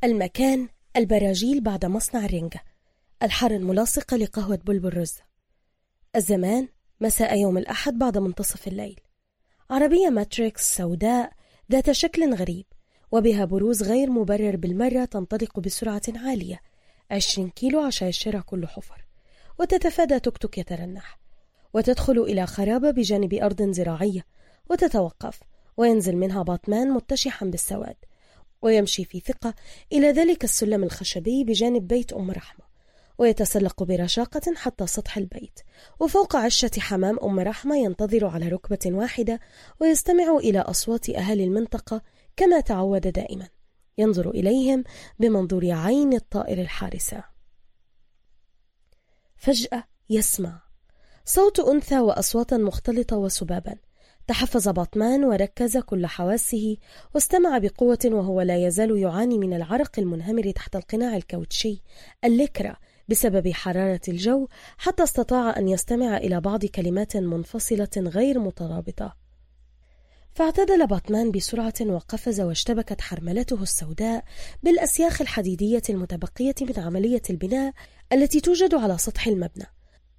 المكان البراجيل بعد مصنع الرنجة الحارة الملاصقة لقهوة بلبل رز الزمان مساء يوم الأحد بعد منتصف الليل. عربية ماتريكس سوداء ذات شكل غريب. وبها بروز غير مبرر بالمرة تنطلق بسرعة عالية. عشرين كيلو عشان الشارع كله حفر. وتتفادى توك يترنح. وتدخل إلى خرابة بجانب أرض زراعية. وتتوقف. وينزل منها باتمان متشحا بالسواد. ويمشي في ثقة إلى ذلك السلم الخشبي بجانب بيت أم رحمة. ويتسلق برشاقة حتى سطح البيت. وفوق عشة حمام أم رحمة ينتظر على ركبة واحدة. ويستمع إلى أصوات أهالي المنطقة كما تعود دائما. ينظر إليهم بمنظور عين الطائر الحارسة. فجأة يسمع. صوت أنثى وأصواتا مختلطة وسبابا. تحفظ باتمان وركز كل حواسه واستمع بقوة وهو لا يزال يعاني من العرق المنهمر تحت القناع الكاوتشي. اللكرة بسبب حرارة الجو حتى استطاع أن يستمع إلى بعض كلمات منفصلة غير مترابطة. فاعتدل باتمان بسرعة وقفز واشتبكت حرملته السوداء بالأسياخ الحديدية المتبقية من عملية البناء التي توجد على سطح المبنى.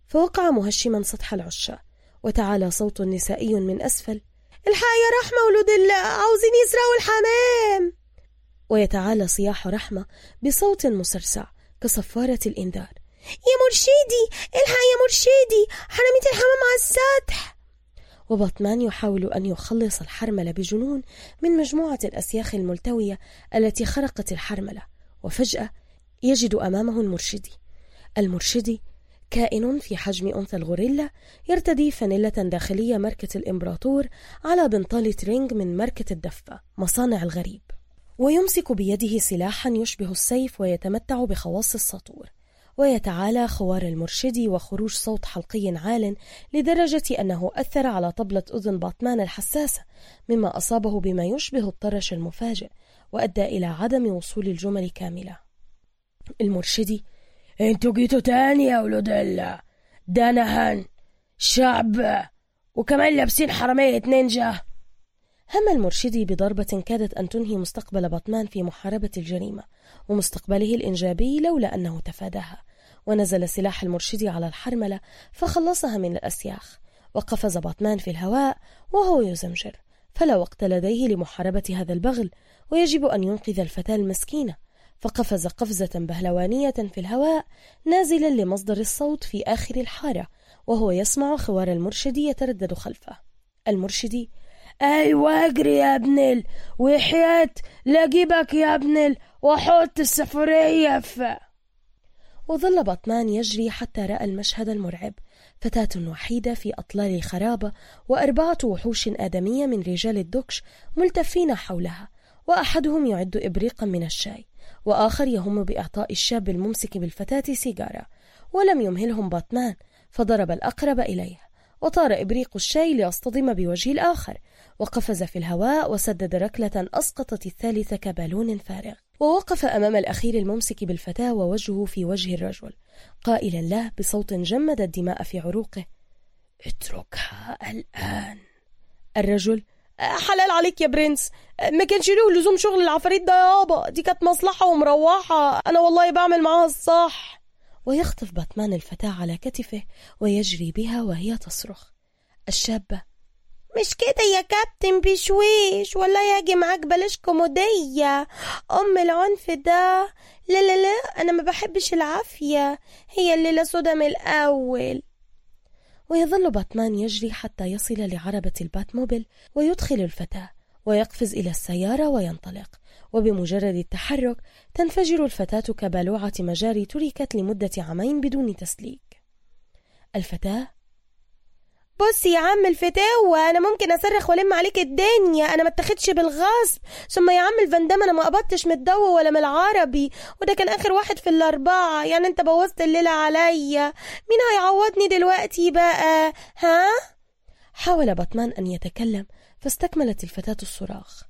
فوقع مهشما سطح العشة وتعالى صوت نسائي من أسفل. الحق يا رحمة ولد الله عاوزين يسرقوا الحمام. ويتعالى صياح رحمة بصوت مسرسع كصفارة الإنذار. يا مرشدي الحق يا مرشدي حرمت الحمام على السطح. وبطمان يحاول أن يخلص الحرملة بجنون من مجموعة الأسياخ الملتوية التي خرقت الحرملة وفجأة يجد أمامه المرشدي المرشدي كائن في حجم أنثى الغوريلا يرتدي فانيلة داخلية ماركة الإمبراطور على بنطالة رينج من ماركة الدفة مصانع الغريب. ويمسك بيده سلاحا يشبه السيف ويتمتع بخواص السطور. ويتعالى خوار المرشدي وخروج صوت حلقي عال لدرجة أنه أثر على طبلة أذن باتمان الحساسة مما أصابه بما يشبه الطرش المفاجئ وأدى إلى عدم وصول الجمل كاملة. المرشدي أنتوا جيتوا تاني يا ولاد الله ده شعب وكمان لابسين حرامية نينجا هم المرشدي بضربة كادت أن تنهي مستقبل باتمان في محاربة الجريمة ومستقبله الإنجابي لولا أنه تفاداها. ونزل سلاح المرشدي على الحرملة فخلصها من الأسياخ. وقفز باتمان في الهواء وهو يزمجر. فلا وقت لديه لمحاربة هذا البغل ويجب أن ينقذ الفتاة المسكينة. فقفز قفزة بهلوانية في الهواء نازلا لمصدر الصوت في آخر الحارة وهو يسمع خوار المرشدي يتردد خلفه. المرشدي أيوة اجري يا ابن ال وحياة لاجيبك يا ابن ال وحط السفرية. في وظل بطمان يجري حتى رأى المشهد المرعب. فتاة وحيدة في أطلال الخرابة وأربعة وحوش آدمية من رجال الدكش ملتفين حولها وأحدهم يعد إبريقا من الشاي وآخر يهم بإعطاء الشاب الممسك بالفتاة سيجارة. ولم يمهلهم باتمان فضرب الأقرب إليه وطار إبريق الشاي ليصطدم بوجه الآخر. وقفز في الهواء وسدد ركلة أسقطت الثالثة كبالون فارغ. ووقف أمام الأخير الممسك بالفتاة ووجهه في وجه الرجل قائلا له بصوت جمد الدماء في عروقه اتركها الآن. الرجل حلال عليك يا برنس ما كانش له لزوم شغل العفاريت ده يابا دي كانت مصلحة ومروحة أنا والله بعمل معاها الصح. ويخطف باتمان الفتاة على كتفه ويجري بها وهي تصرخ. الشابة مش كده يا كابتن بشويش ولا يجي معاك بلاش كومودية. أم العنف ده لا لا لا أنا ما بحبش العافية هي الليلة سودا من الأول. ويظل باتمان يجري حتى يصل لعربة الباتموبيل ويدخل الفتاة ويقفز إلى السيارة وينطلق. وبمجرد التحرك تنفجر الفتاة كبالوعة مجاري تركت لمدة عامين بدون تسليك. الفتاة بص يا عم الفتاوة أنا ممكن أصرخ وألم عليك الدنيا أنا ما اتخدش بالغصب. ثم يا عم الفندام أنا ما قبضتش من الضو ولا من العربي. وده كان آخر واحد في الأربعة يعني أنت بوظت الليلة عليا. مين هيعوضني دلوقتي بقى؟ ها؟ حاول بطمان أن يتكلم فاستكملت الفتاة الصراخ.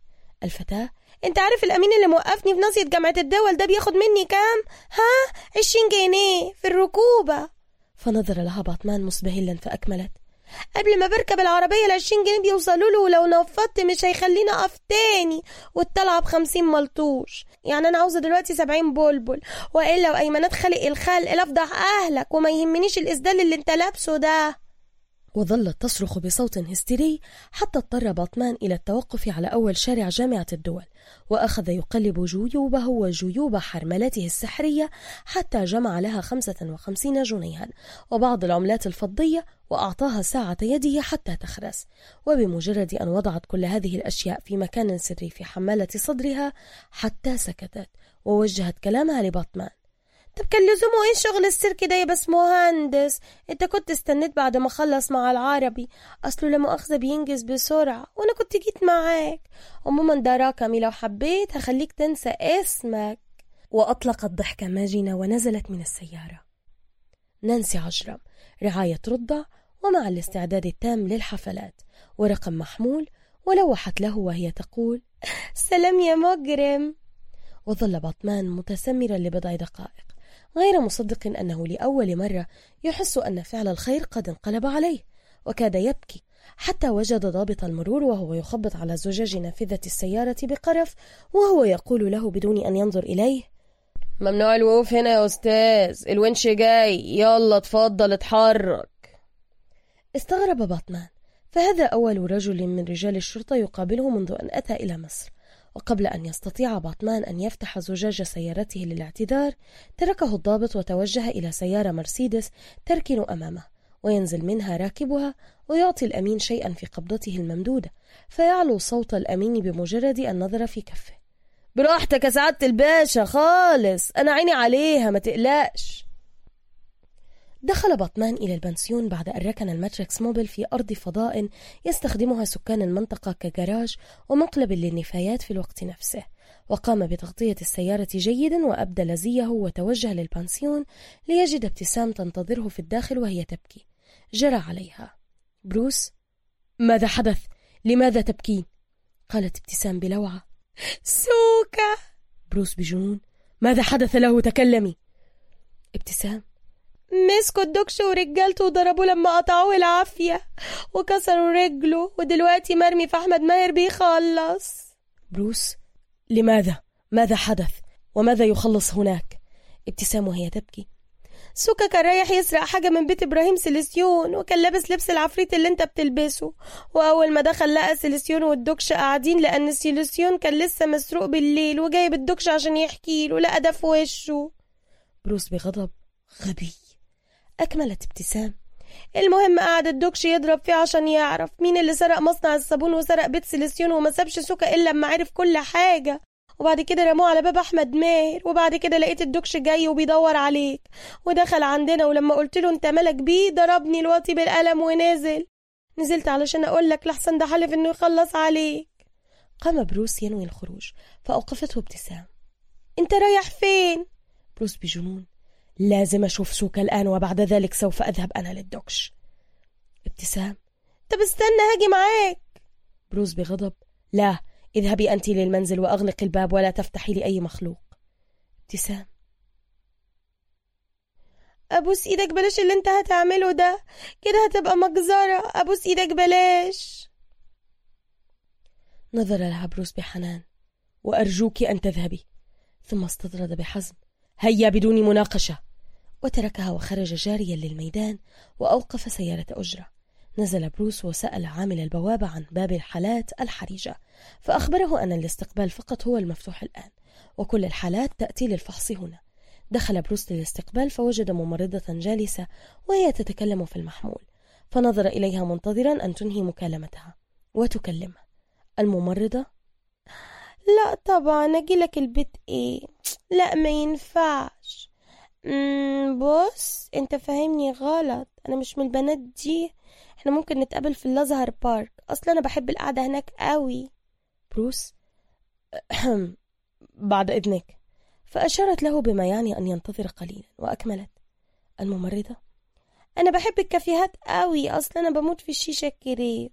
الفتاة أنت عارف الأمين اللي موقفني في ناصية جامعة الدول ده بياخد مني كام؟ ها؟ عشرين جنيه في الركوبة. فنظر لها بطمان مسبهلا فأكملت. قبل ما بركب العربية العشرين جنيه بيوصلوا له ولو نفضت مش هيخليني أقف تاني. والطلعة بخمسين ملطوش. يعني أنا عاوزة دلوقتي سبعين بلبل. وإلا وأيمنات خلق الخلق لأفضح أهلك وما يهمنيش الإسدال اللي أنت لابسه ده. وظلت تصرخ بصوت هستيري حتى اضطر باطمان إلى التوقف على أول شارع جامعة الدول وأخذ يقلب جيوبه وجيوب حرملته السحرية حتى جمع لها خمسة وخمسين جنيها وبعض العملات الفضية وأعطاها ساعة يده حتى تخرس. وبمجرد أن وضعت كل هذه الأشياء في مكان سري في حمالة صدرها حتى سكتت ووجهت كلامها لباطمان طب كان لزومه إيه شغل السيرك ده يا بس مهندس أنت كنت استنيت بعد ما خلص مع العربي. أصله لا مؤاخذه بينجز بسرعة وأنا كنت جيت معاك. عموما ده رقمي لو حبيت هخليك تنسى اسمك. واطلقت ضحكه ماجنه ونزلت من السيارة. نانسي عجرم رعاية رضع ومع الاستعداد التام للحفلات. ورقم محمول ولوحت له وهي تقول سلام يا مجرم. وظل بطمان متسمرا لبضع دقائق. غير مصدق أنه لأول مرة يحس أن فعل الخير قد انقلب عليه وكاد يبكي حتى وجد ضابط المرور وهو يخبط على زجاج نافذة السيارة بقرف وهو يقول له بدون أن ينظر إليه ممنوع الوقوف هنا يا أستاذ الونش جاي يلا تفضل اتحرك. استغرب بطمان فهذا أول رجل من رجال الشرطة يقابله منذ أن أتى إلى مصر. وقبل أن يستطيع باطمان أن يفتح زجاج سيارته للاعتذار تركه الضابط وتوجه إلى سيارة مرسيدس تركن أمامه وينزل منها راكبها ويعطي الأمين شيئا في قبضته الممدودة فيعلو صوت الأمين بمجرد أن نظر في كفه. براحتك يا سعادة الباشا خالص أنا عيني عليها ما تقلقش. دخل بطمان إلى البنسيون بعد أن ركن الماتريكس موبل في أرض فضاء يستخدمها سكان المنطقة كجراج ومقلب للنفايات في الوقت نفسه. وقام بتغطية السيارة جيدا وأبدل زيه وتوجه للبنسيون ليجد ابتسام تنتظره في الداخل وهي تبكي. جرى عليها. بروس ماذا حدث؟ لماذا تبكين؟ قالت ابتسام بلوعة. سوكا بروس بجنون. ماذا حدث له؟ تكلمي. ابتسام مسكوا الدكش ورجالته وضربوه لما قطعوه العافية وكسروا رجله ودلوقتي مرمي في أحمد ماهر بيخلص بروس لماذا؟ ماذا حدث؟ وماذا يخلص هناك؟ ابتسام وهي تبكي سوكا كان رايح يسرق حاجة من بيت إبراهيم سيليسيون وكان لابس لبس العفريت اللي انت بتلبسه وأول ما دخل لقى سيليسيون والدكش قاعدين لأن سيليسيون كان لسه مسروق بالليل وجايب الدكش عشان يحكي له لقى ده في وشه بروس بغضب غبي أكملت ابتسام المهم قعد الدكش يضرب فيه عشان يعرف مين اللي سرق مصنع الصابون وسرق بيت سيليسيون وما سابش سوكا إلا لما عرف كل حاجة. وبعد كده رموه على باب أحمد ماهر. وبعد كده لقيت الدكش جاي وبيدور عليك. ودخل عندنا ولما قلت له أنت مالك بيه ضربني الواطي بالقلم ونزل. نزلت علشان أقول لك لحسن ده حلف إنه يخلص عليك. قام بروس ينوي الخروج فأوقفته ابتسام. أنت رايح فين؟ بروس بجنون. لازم أشوف سوكا الآن وبعد ذلك سوف أذهب أنا للدوكش. ابتسام. طب استنى هاجي معاك. بروز بغضب. لا اذهبي أنت للمنزل وأغلق الباب ولا تفتحي لأي مخلوق. ابتسام. أبوس إيدك بلاش اللي أنت هتعمله ده. كده هتبقى مجزرة. أبوس إيدك بلاش. نظر لها بروس بحنان. وأرجوك أن تذهبي. ثم استطرد بحزم. هيا بدون مناقشة. وتركها وخرج جاريا للميدان وأوقف سيارة أجرة. نزل بروس وسأل عامل البوابة عن باب الحالات الحرجة فأخبره أن الاستقبال فقط هو المفتوح الآن وكل الحالات تأتي للفحص هنا. دخل بروس للاستقبال فوجد ممرضة جالسة وهي تتكلم في المحمول فنظر إليها منتظرا أن تنهي مكالمتها وتكلمه الممرضة لا طبعا أجيلك البيت إيه؟ لا ما ينفعش بص انت فاهمني غلط. أنا مش من البنات دي. إحنا ممكن نتقابل في الأزهر بارك. أصلا أنا بحب القعدة هناك قوي. بروس *clears throat* بعد إذنك. فأشارت له بما يعني أن ينتظر قليلا وأكملت. الممرضة أنا بحب الكافيهات قوي. أصلا أنا بموت في الشيشة الكريز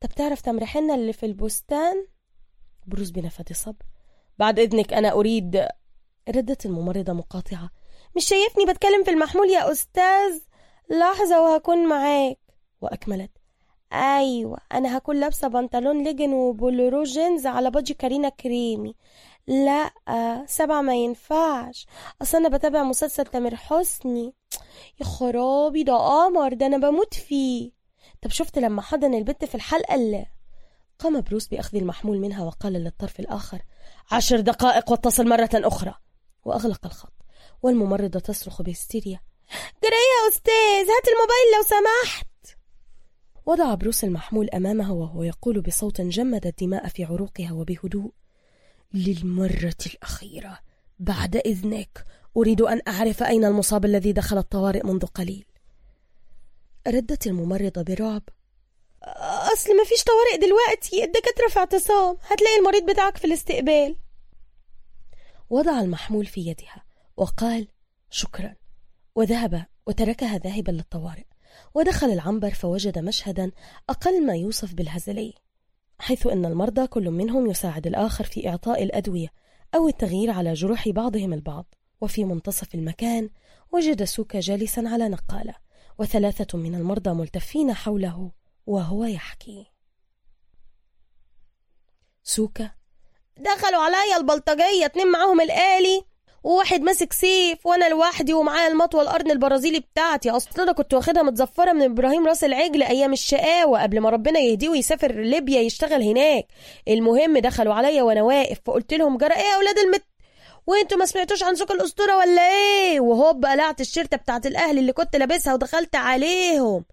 طب تعرف تمرحنا اللي في البستان؟ بروس بنفذ صب بعد إذنك أنا أريد. ردت الممرضة مقاطعة. مش شايفني بتكلم في المحمول يا أستاذ؟ لحظة وهكون معاك. وأكملت. أيوه أنا هكون لابسة بنطلون legging و bolero جينز على body كارينا كريمي. لا سبعة ما ينفعش. أصل أنا بتابع مسلسل تامر حسني. يا خرابي ده قمر ده أنا بموت فيه. طب شفت لما حضن البت في الحلقة اللي قام بروس بأخذ المحمول منها وقال للطرف الآخر عشر دقائق واتصل مرة أخرى. وأغلق الخط. والممرضة تصرخ بهستيريا. جري يا أستاذ هات الموبايل لو سمحت. وضع بروس المحمول أمامه وهو يقول بصوت جمد الدماء في عروقها وبهدوء. للمرة الأخيرة بعد إذنك أريد أن أعرف أين المصاب الذي دخل الطوارئ منذ قليل. ردت الممرضة برعب. أصل ما فيش طوارئ دلوقتي الدكاترة في اعتصام هتلاقي المريض بتاعك في الاستقبال. وضع المحمول في يدها. وقال شكرا. وذهب وتركها ذاهبا للطوارئ. ودخل العنبر فوجد مشهدا أقل ما يوصف بالهزلي حيث أن المرضى كل منهم يساعد الآخر في إعطاء الأدوية أو التغيير على جروح بعضهم البعض. وفي منتصف المكان وجد سوكا جالسا على نقالة وثلاثة من المرضى ملتفين حوله وهو يحكي. سوكا دخلوا عليا البلطجية اتنين معاهم الآلي. وواحد ماسك سيف وأنا لوحدي ومعايا المطوة القرن البرازيلي بتاعتي. أصل أنا كنت واخدها متزفره من إبراهيم راس العجل أيام الشقاوة قبل ما ربنا يهديه ويسافر ليبيا يشتغل هناك. المهم دخلوا عليا وأنا واقف فقلت لهم جرى إيه يا أولاد المت وأنتوا ما سمعتوش عن سوق الأسطورة ولا إيه؟ وهوب قلعت الشرطة بتاعت الاهل اللي كنت لابسها ودخلت عليهم.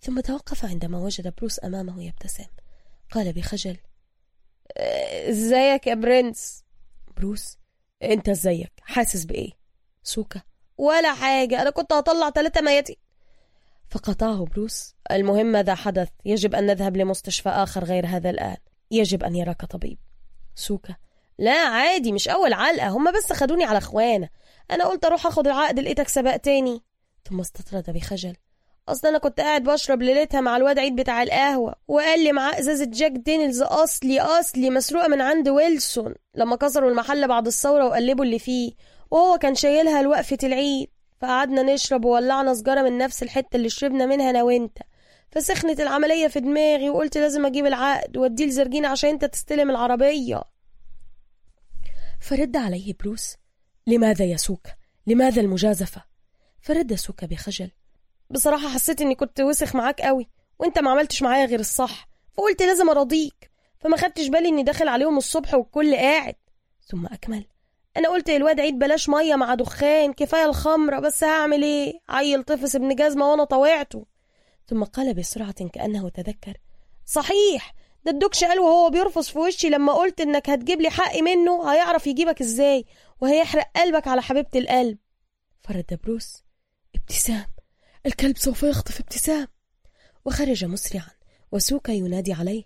ثم توقف عندما وجد بروس أمامه يبتسم. قال بخجل إزيك يا برنس؟ بروس انت ازيك؟ حاسس بإيه؟ سوكا. ولا حاجة أنا كنت هطلع ثلاثة ميتين فقاطعه بروس. المهم ماذا حدث؟ يجب أن نذهب لمستشفى آخر غير هذا الآن. يجب أن يراك طبيب. سوكا. لا عادي مش أول علقة. هما بس خدوني على خوانة أنا قلت أروح آخد العقد لقيتك سبقتني. ثم استطرد بخجل. أصل أنا كنت قاعد بشرب ليلتها مع الواد عيد بتاع القهوة وقال لي معاه إزازة Jack Daniel's أصلي أصلي مسروقة من عند ويلسون. لما كسروا المحل بعد الثورة وقلبوا اللي فيه وهو كان شايلها لوقفة العيد. فقعدنا نشرب وولعنا سجارة من نفس الحتة اللي شربنا منها أنا وأنت. فسخنت العملية في دماغي وقلت لازم أجيب العقد وأديه لزرجينا عشان أنت تستلم العربية. فرد عليه بروس. لماذا يا سوكا لماذا المجازفة؟ فرد سوكا بخجل. بصراحة حسيت إني كنت وسخ معاك قوي وأنت ما عملتش معايا غير الصح فقلت لازم أراضيك فما خدتش بالي إني داخل عليهم الصبح والكل قاعد. ثم أكمل أنا قلت للواد عيد بلاش مية مع دخان كفاية الخمرة بس هعمل إيه؟ عيل طفس ابن جزمة وأنا طوعته. ثم قال بسرعة كأنه تذكر صحيح ده الدكش قال وهو بيرفص في وشي لما قلت إنك هتجيب لي حقي منه هيعرف يجيبك إزاي وهيحرق قلبك على حبيبة القلب. فرد بروس ابتسام. الكلب سوف يخطف ابتسام. وخرج مسرعا وسوكا ينادي عليه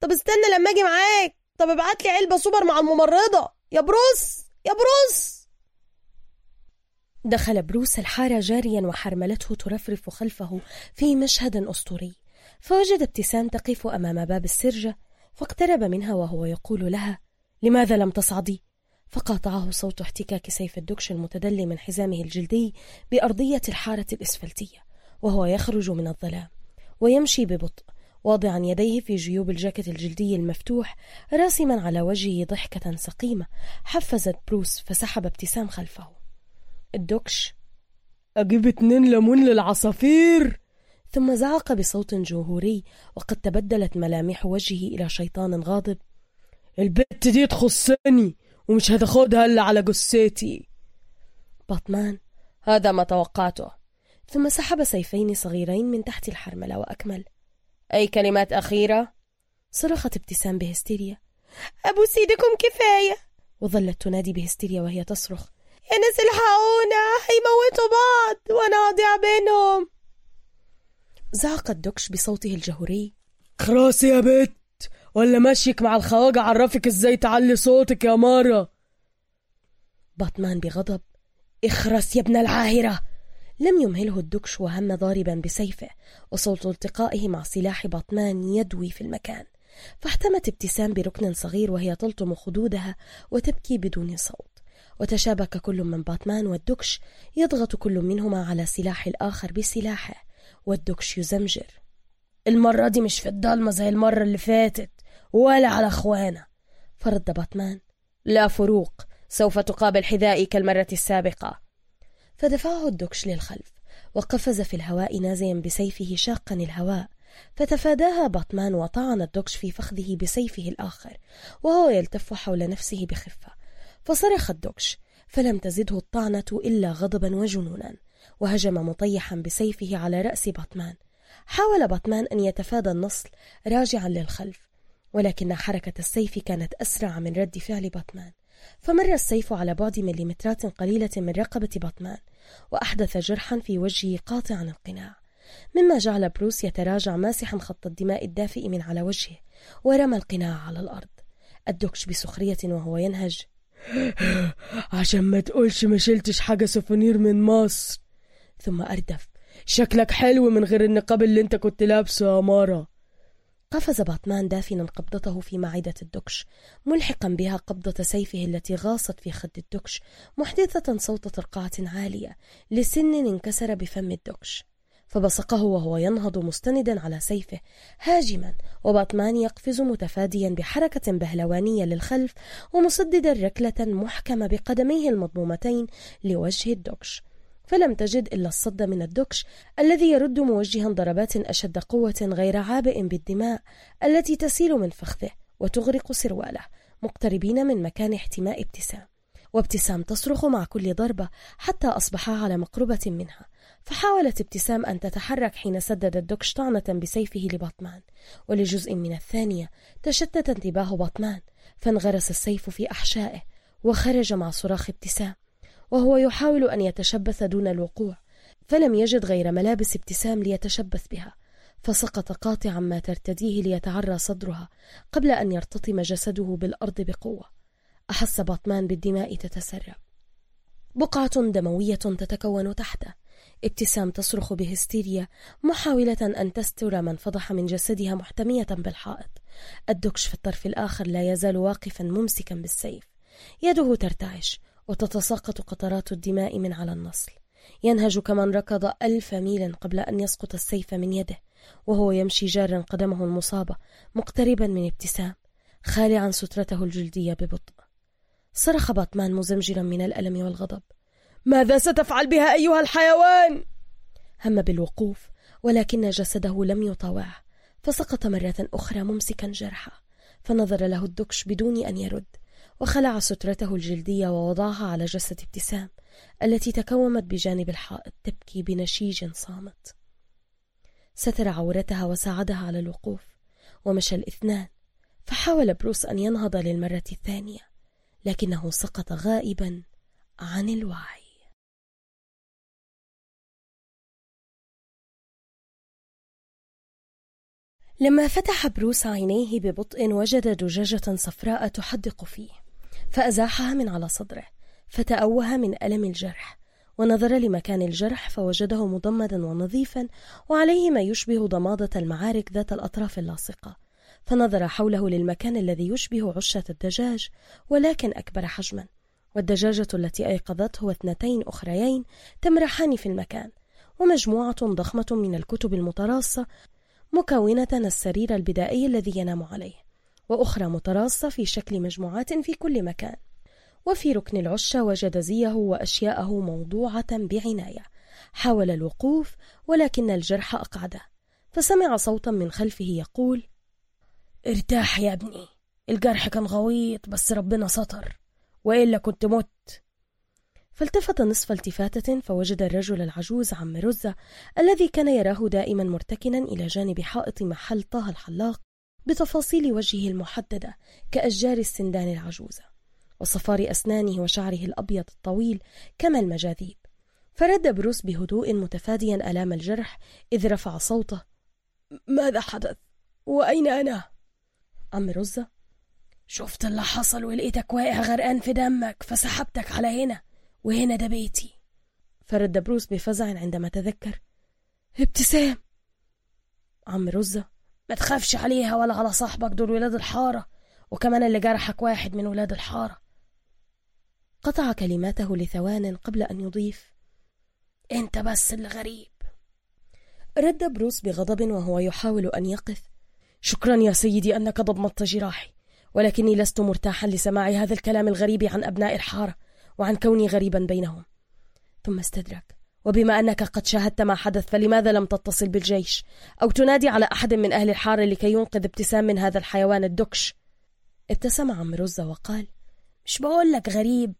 طب استنى لما أجي معاك. طب ابعت لي علبة سوبر مع الممرضة. يا بروس يا بروس. دخل بروس الحارة جاريا وحرملته ترفرف خلفه في مشهد أسطوري. فوجد ابتسام تقف أمام باب السرجة فاقترب منها وهو يقول لها لماذا لم تصعدي؟ فقاطعه صوت احتكاك سيف الدكش المتدلي من حزامه الجلدي بأرضية الحارة الإسفلتية وهو يخرج من الظلام ويمشي ببطء واضعا يديه في جيوب الجاكيت الجلدي المفتوح راسما على وجهه ضحكة سقيمة حفزت بروس فسحب ابتسام خلفه. الدكش أجيب اتنين ليمون للعصافير! ثم زعق بصوت جمهوري وقد تبدلت ملامح وجهه إلى شيطان غاضب. البت دي تخصني! ومش هتاخدها إلا على جثتي. باتمان هذا ما توقعته. ثم سحب سيفين صغيرين من تحت الحرملة وأكمل. أي كلمات أخيرة؟ صرخت ابتسام بهستيريا. أبو سيدكم كفاية. وظلت تنادي بهستيريا وهي تصرخ. يا ناس الحقونا هيموتوا بعض وأنا هضيع بينهم. زعق الدكش بصوته الجهوري. خلاص يا بت. ولا ماشيك مع الخواجة عرفك إزاي تعلي صوتك يا مارة باتمان بغضب اخرس يا ابن العاهرة. لم يمهله الدكش وهم ضاربا بسيفه وصوت التقائه مع سلاح باتمان يدوي في المكان. فاحتمت ابتسام بركن صغير وهي تلطم خدودها وتبكي بدون صوت. وتشابك كل من باتمان والدكش يضغط كل منهما على سلاح الآخر بسلاحه والدكش يزمجر. المرة دي مش في الضلمة زي المرة اللي فاتت. ولا على اخوانا. فرد باتمان لا فروق. سوف تقابل حذائي كالمرة السابقة. فدفعه الدكش للخلف وقفز في الهواء نازيا بسيفه شاقا الهواء. فتفاداها باتمان وطعن الدكش في فخذه بسيفه الآخر وهو يلتف حول نفسه بخفة. فصرخ الدكش فلم تزده الطعنة إلا غضبا وجنونا وهجم مطيحا بسيفه على رأس باتمان حاول باتمان أن يتفادى النصل راجعا للخلف ولكن حركة السيف كانت أسرع من رد فعل باتمان فمر السيف على بعد مليمترات قليلة من رقبة باتمان وأحدث جرحا في وجهه قاطعا القناع. مما جعل بروس يتراجع ماسحا خط الدماء الدافئ من على وجهه ورمى القناع على الأرض. الدكش بسخرية وهو ينهج. *laughs* عشان ما تقولش ما شلتش حاجة سوفونير من مصر. ثم أردف. شكلك حلو من غير النقاب اللي انت كنت لابسه يا مارا. قفز باتمان دافنا قبضته في معدة الدكش ملحقا بها قبضة سيفه التي غاصت في خد الدكش محدثة صوت ترقعة عالية لسن انكسر بفم الدكش. فبصقه وهو ينهض مستندا على سيفه هاجما وباتمان يقفز متفاديا بحركة بهلوانية للخلف ومسددا ركلة محكمة بقدميه المضمومتين لوجه الدكش. فلم تجد إلا الصد من الدكش الذي يرد موجها ضربات أشد قوة غير عابئ بالدماء التي تسيل من فخذه وتغرق سرواله مقتربين من مكان احتماء ابتسام. وابتسام تصرخ مع كل ضربة حتى أصبحا على مقربة منها. فحاولت ابتسام أن تتحرك حين سدد الدكش طعنة بسيفه لباتمان ولجزء من الثانية تشتت انتباه باتمان فانغرس السيف في أحشائه وخرج مع صراخ ابتسام. وهو يحاول أن يتشبث دون الوقوع فلم يجد غير ملابس ابتسام ليتشبث بها فسقط قاطعا ما ترتديه ليتعرى صدرها قبل أن يرتطم جسده بالأرض بقوة. أحس باتمان بالدماء تتسرب بقعة دموية تتكون تحته. ابتسام تصرخ بهستيريا محاولة أن تستر من فضح من جسدها محتمية بالحائط. الدكش في الطرف الآخر لا يزال واقفا ممسكا بالسيف. يده ترتعش. وتتساقط قطرات الدماء من على النصل. ينهج كمن ركض ألف ميل قبل أن يسقط السيف من يده وهو يمشي جارا قدمه المصابة مقتربا من ابتسام خالعا سترته الجلدية ببطء. صرخ باتمان مزمجرا من الألم والغضب. ماذا ستفعل بها أيها الحيوان؟ هم بالوقوف ولكن جسده لم يطاوعه فسقط مرة أخرى ممسكا جرحه فنظر له الدكش بدون أن يرد. وخلع سترته الجلدية ووضعها على جسد ابتسام التي تكومت بجانب الحائط تبكي بنشيج صامت. ستر عورتها وساعدها على الوقوف ومشى الاثنان فحاول بروس أن ينهض للمرة الثانية لكنه سقط غائبا عن الوعي. لما فتح بروس عينيه ببطء وجد دجاجة صفراء تحدق فيه. فأزاحها من على صدره فتأوه من ألم الجرح ونظر لمكان الجرح فوجده مضمدا ونظيفا وعليه ما يشبه ضمادة المعارك ذات الأطراف اللاصقة. فنظر حوله للمكان الذي يشبه عشة الدجاج ولكن أكبر حجما. والدجاجة التي أيقظته واثنتين أخريين تمرحان في المكان ومجموعة ضخمة من الكتب المتراصة مكونة السرير البدائي الذي ينام عليه. وأخرى متراصة في شكل مجموعات في كل مكان. وفي ركن العشة وجد زيه وأشياءه موضوعة بعناية. حاول الوقوف ولكن الجرح أقعده. فسمع صوتا من خلفه يقول ارتاح يا ابني الجرح كان غويط بس ربنا ستر وإلا كنت مت. فالتفت نصف التفاتة فوجد الرجل العجوز عم رزة الذي كان يراه دائما مرتكنا إلى جانب حائط محل طه الحلاق بتفاصيل وجهه المحددة كأشجار السندان العجوزة وصفار أسنانه وشعره الأبيض الطويل كما المجاذيب. فرد بروس بهدوء متفاديا ألام الجرح إذ رفع صوته. ماذا حدث؟ وأين أنا؟ عم رزة. شفت اللي حصل ولقيتك واقع غرقان في دمك فسحبتك على هنا وهنا ده بيتي. فرد بروس بفزع عندما تذكر. ابتسام. عم رزة. ما تخافش عليها ولا على صاحبك دول ولاد الحارة وكمان اللي جرحك واحد من ولاد الحارة. قطع كلماته لثوان قبل أن يضيف أنت بس اللي غريب رد بروس بغضب وهو يحاول أن يقف. شكرا يا سيدي أنك ضمدت جراحي ولكني لست مرتاحا لسماع هذا الكلام الغريب عن أبناء الحارة وعن كوني غريبا بينهم. ثم استدرك. وبما أنك قد شاهدت ما حدث فلماذا لم تتصل بالجيش؟ أو تنادي على أحد من أهل الحارة لكي ينقذ ابتسام من هذا الحيوان الدكش؟ ابتسم عم رزة وقال مش بقول لك غريب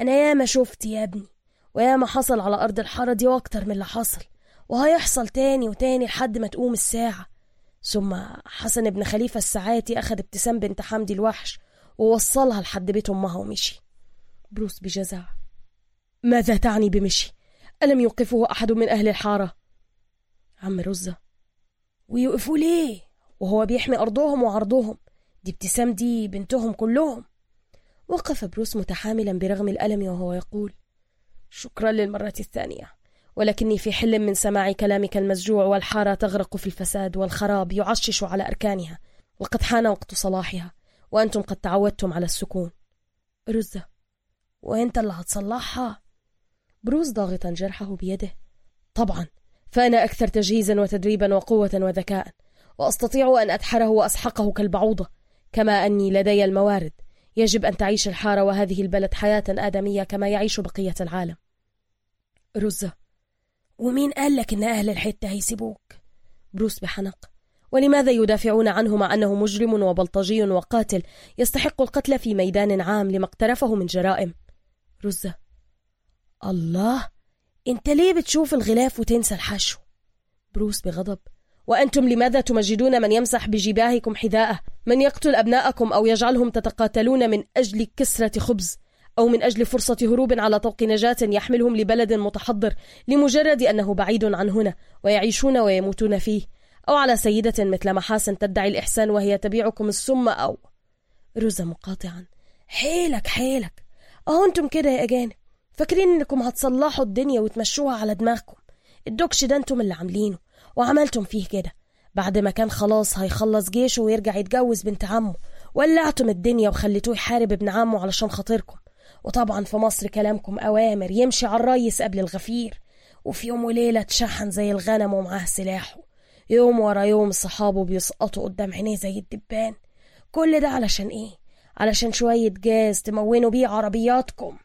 أنا ياما شفت يا ابني وياما حصل على أرض الحارة دي وأكتر من اللي حصل وهيحصل تاني وتاني لحد ما تقوم الساعة. ثم حسن بن خليفة الساعاتي أخذ ابتسام بنت حمدي الوحش ووصلها لحد بيت أمها ومشي. بروس بجزع ماذا تعني بمشي؟ ألم يوقفه أحد من أهل الحارة؟ عم رزة. ويوقفوا ليه؟ وهو بيحمي أرضهم وعرضهم. دي ابتسام دي بنتهم كلهم. وقف بروس متحاملا برغم الألم وهو يقول شكرا للمرة الثانية ولكني في حل من سماع كلامك المزجوع والحارة تغرق في الفساد والخراب يعشش على أركانها. وقد حان وقت صلاحها وأنتم قد تعودتم على السكون. رزة وأنت اللي هتصلحها؟ بروس ضاغطا جرحه بيده. طبعا فأنا أكثر تجهيزا وتدريبا وقوة وذكاء وأستطيع أن أدحره وأسحقه كالبعوضة. كما أني لدي الموارد يجب أن تعيش الحارة وهذه البلد حياة آدمية كما يعيش بقية العالم. رزة ومين قال لك إن أهل الحتة هيسيبوك؟ بروس بحنق ولماذا يدافعون عنه مع أنه مجرم وبلطجي وقاتل يستحق القتل في ميدان عام لما اقترفه من جرائم؟ رزة الله انت ليه بتشوف الغلاف وتنسى الحشو؟ بروس بغضب. وأنتم لماذا تمجدون من يمسح بجباهكم حذاءه؟ من يقتل أبناءكم أو يجعلهم تتقاتلون من أجل كسرة خبز؟ أو من أجل فرصة هروب على طوق نجاة يحملهم لبلد متحضر لمجرد أنه بعيد عن هنا ويعيشون ويموتون فيه؟ أو على سيدة مثل محاسن تدعي الإحسان وهي تبيعكم السم أو رزة مقاطعا. حيلك حيلك. أهو أنتم كده يا أجانب. فاكرين إنكم هتصلحوا الدنيا وتمشوها على دماغكم. الدكش ده أنتم اللي عاملينه وعملتم فيه كده. بعد ما كان خلاص هيخلص جيشه ويرجع يتجوز بنت عمه ولعتم الدنيا وخليتوه يحارب ابن عمه علشان خاطركم. وطبعا في مصر كلامكم أوامر يمشي على الريس قبل الغفير. وفي يوم وليلة اتشحن زي الغنم ومعاه سلاحه. يوم ورا يوم صحابه بيسقطوا قدام عينيه زي الدبان. كل ده علشان إيه؟ علشان شوية جاز تمونوا بيه عربياتكم.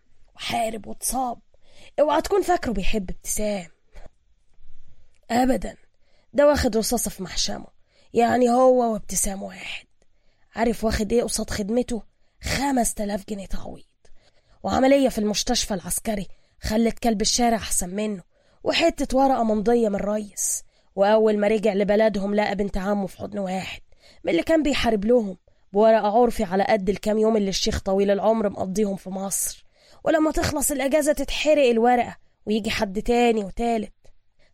وحارب واتصاب. اوعى تكون فاكره بيحب ابتسام. ابدا. ده واخد رصاصة في محشمه. يعني هو وابتسام واحد. عارف واخد إيه قصاد خدمته؟ خمس تلاف جنيه تعويض. وعملية في المستشفى العسكري خلت كلب الشارع أحسن منه. وحتة ورقة ممضية من الريس وأول ما رجع لبلدهم لقى بنت عمه في حضن واحد. من اللي كان بيحارب لهم. بورقة عرفي على قد الكام يوم اللي الشيخ طويل العمر مقضيهم في مصر. ولما تخلص الأجازة تتحرق الورقة ويجي حد تاني وتالت.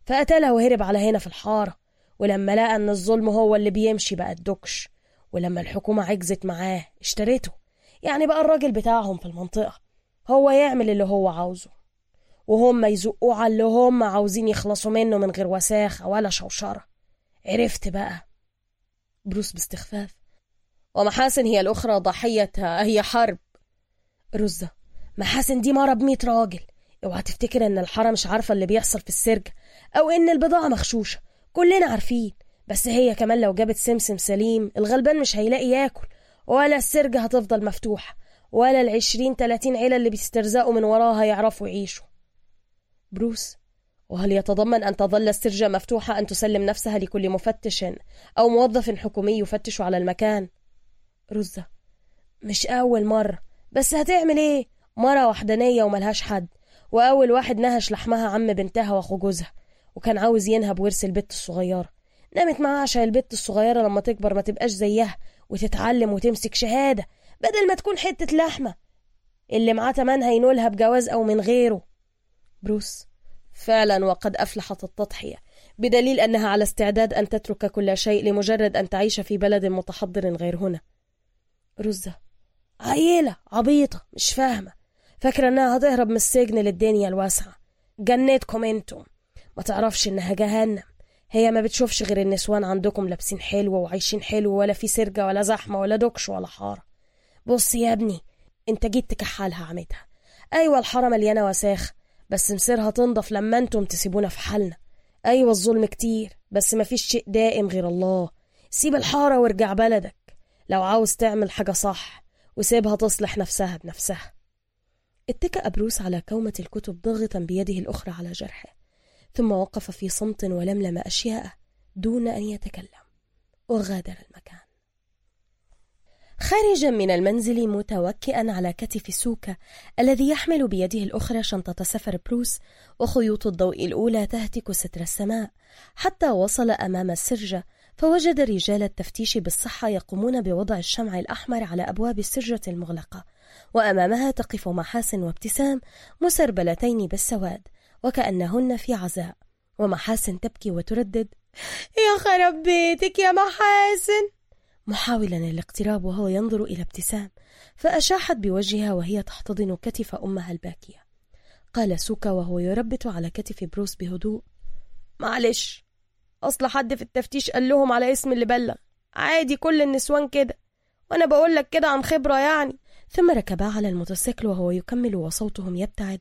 فقتلها وهرب على هنا في الحارة ولما لقى إن الظلم هو اللي بيمشي بقى الدكش. ولما الحكومة عجزت معاه اشتريته. يعني بقى الراجل بتاعهم في المنطقة. هو يعمل اللي هو عاوزه. وهم يزقوه على اللي هم عاوزين يخلصوا منه من غير وساخة ولا شوشرة. عرفت بقى. بروس باستخفاف. ومحاسن هي الأخرى ضحيتها هي حرب. رزة محاسن دي مرة بمية راجل. اوعى تفتكر إن الحارة مش عارفة اللي بيحصل في السرجة أو إن البضاعة مغشوشة. كلنا عارفين. بس هي كمان لو جابت سمسم سليم الغلبان مش هيلاقي ياكل ولا السرجة هتفضل مفتوحة ولا العشرين تلاتين عيلة اللي بيسترزقوا من وراها يعرفوا يعيشوا. بروس وهل يتضمن أن تظل السرجة مفتوحة أن تسلم نفسها لكل مفتش أو موظف حكومي يفتش على المكان؟ رزة مش أول مرة. بس هتعمل إيه؟ مرة وحدانية وملهاش حد وأول واحد نهش لحمها عم بنتها وأخو جوزها وكان عاوز ينهب ورث البت الصغيرة. نامت معاه عشان البت الصغيرة لما تكبر ما تبقاش زيها وتتعلم وتمسك شهادة بدل ما تكون حتة لحمة. اللي معاه تمنها ينولها بجواز أو من غيره. بروس فعلا وقد أفلحت التضحية بدليل أنها على استعداد أن تترك كل شيء لمجرد أن تعيش في بلد متحضر غير هنا. رزة عيلة عبيطة مش فاهمة. فاكرة إنها هتهرب من السجن للدنيا الواسعة. جنتكم أنتم ما تعرفش إنها جهنم. هي ما بتشوفش غير النسوان عندكم لابسين حلو وعايشين حلو ولا في سرقة ولا زحمة ولا دوكش ولا حارة. بص يا ابني انت جيت تكحلها عمتها أيوه الحارة مليانة وساخ بس مصيرها تنضف لما أنتم تسيبونا في حالنا. أيوه الظلم كتير بس مفيش شيء دائم غير الله. سيب الحارة وارجع بلدك. لو عاوز تعمل حاجة صح وسيبها تصلح نفسها بنفسها. اتكأ بروس على كومة الكتب ضاغطا بيده الأخرى على جرحه ثم وقف في صمت ولملم أشياء دون أن يتكلم. وغادر المكان. خارجا من المنزل متوكئا على كتف سوكا الذي يحمل بيده الأخرى شنطة سفر بروس وخيوط الضوء الأولى تهتك ستر السماء. حتى وصل أمام السرجة فوجد رجال التفتيش بالصحة يقومون بوضع الشمع الأحمر على أبواب السرجة المغلقة. وأمامها تقف محاسن وابتسام مسربلتين بالسواد وكأنهن في عزاء ومحاسن تبكي وتردد يا خرب بيتك يا محاسن! محاولا الاقتراب وهو ينظر إلى ابتسام فأشاحت بوجهها وهي تحتضن كتف أمها الباكية. قال سوكا وهو يربط على كتف بروس بهدوء معلش أصل حد في التفتيش قال لهم على اسم اللي بلغ. عادي كل النسوان كده. وأنا بقول لك كده عن خبرة يعني. ثم ركبا على الموتوسيكل وهو يكمل وصوتهم يبتعد.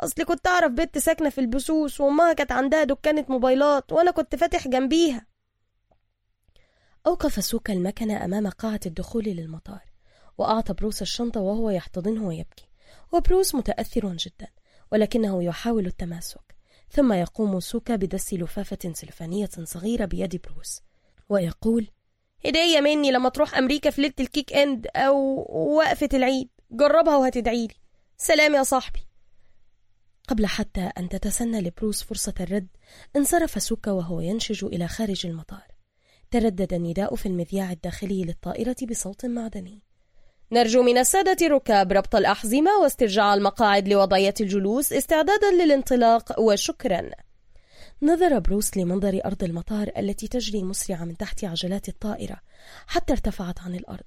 أصل كنت أعرف بنت ساكنة في البسوس وأمها كانت عندها دكانة موبايلات وأنا كنت فاتح جنبيها. أوقف سوكا المكنة أمام قاعة الدخول للمطار وأعطى بروس الشنطة وهو يحتضنه ويبكي. وبروس متأثر جدا ولكنه يحاول التماسك ثم يقوم سوكا بدس لفافة سلفانية صغيرة بيد بروس ويقول هدية مني لما تروح أمريكا في ليلة ال weekend أو وقفة العيد. جربها وهتدعيلي سلام يا صاحبي. قبل حتى أن تتسنى لبروس فرصة الرد انصرف سوكا وهو ينشج إلى خارج المطار. تردد النداء في المذياع الداخلي للطائرة بصوت معدني. نرجو من السادة الركاب ربط الأحزمة واسترجاع المقاعد لوضعية الجلوس استعدادا للانطلاق وشكرا. نظر بروس لمنظر أرض المطار التي تجري مسرعة من تحت عجلات الطائرة حتى ارتفعت عن الأرض.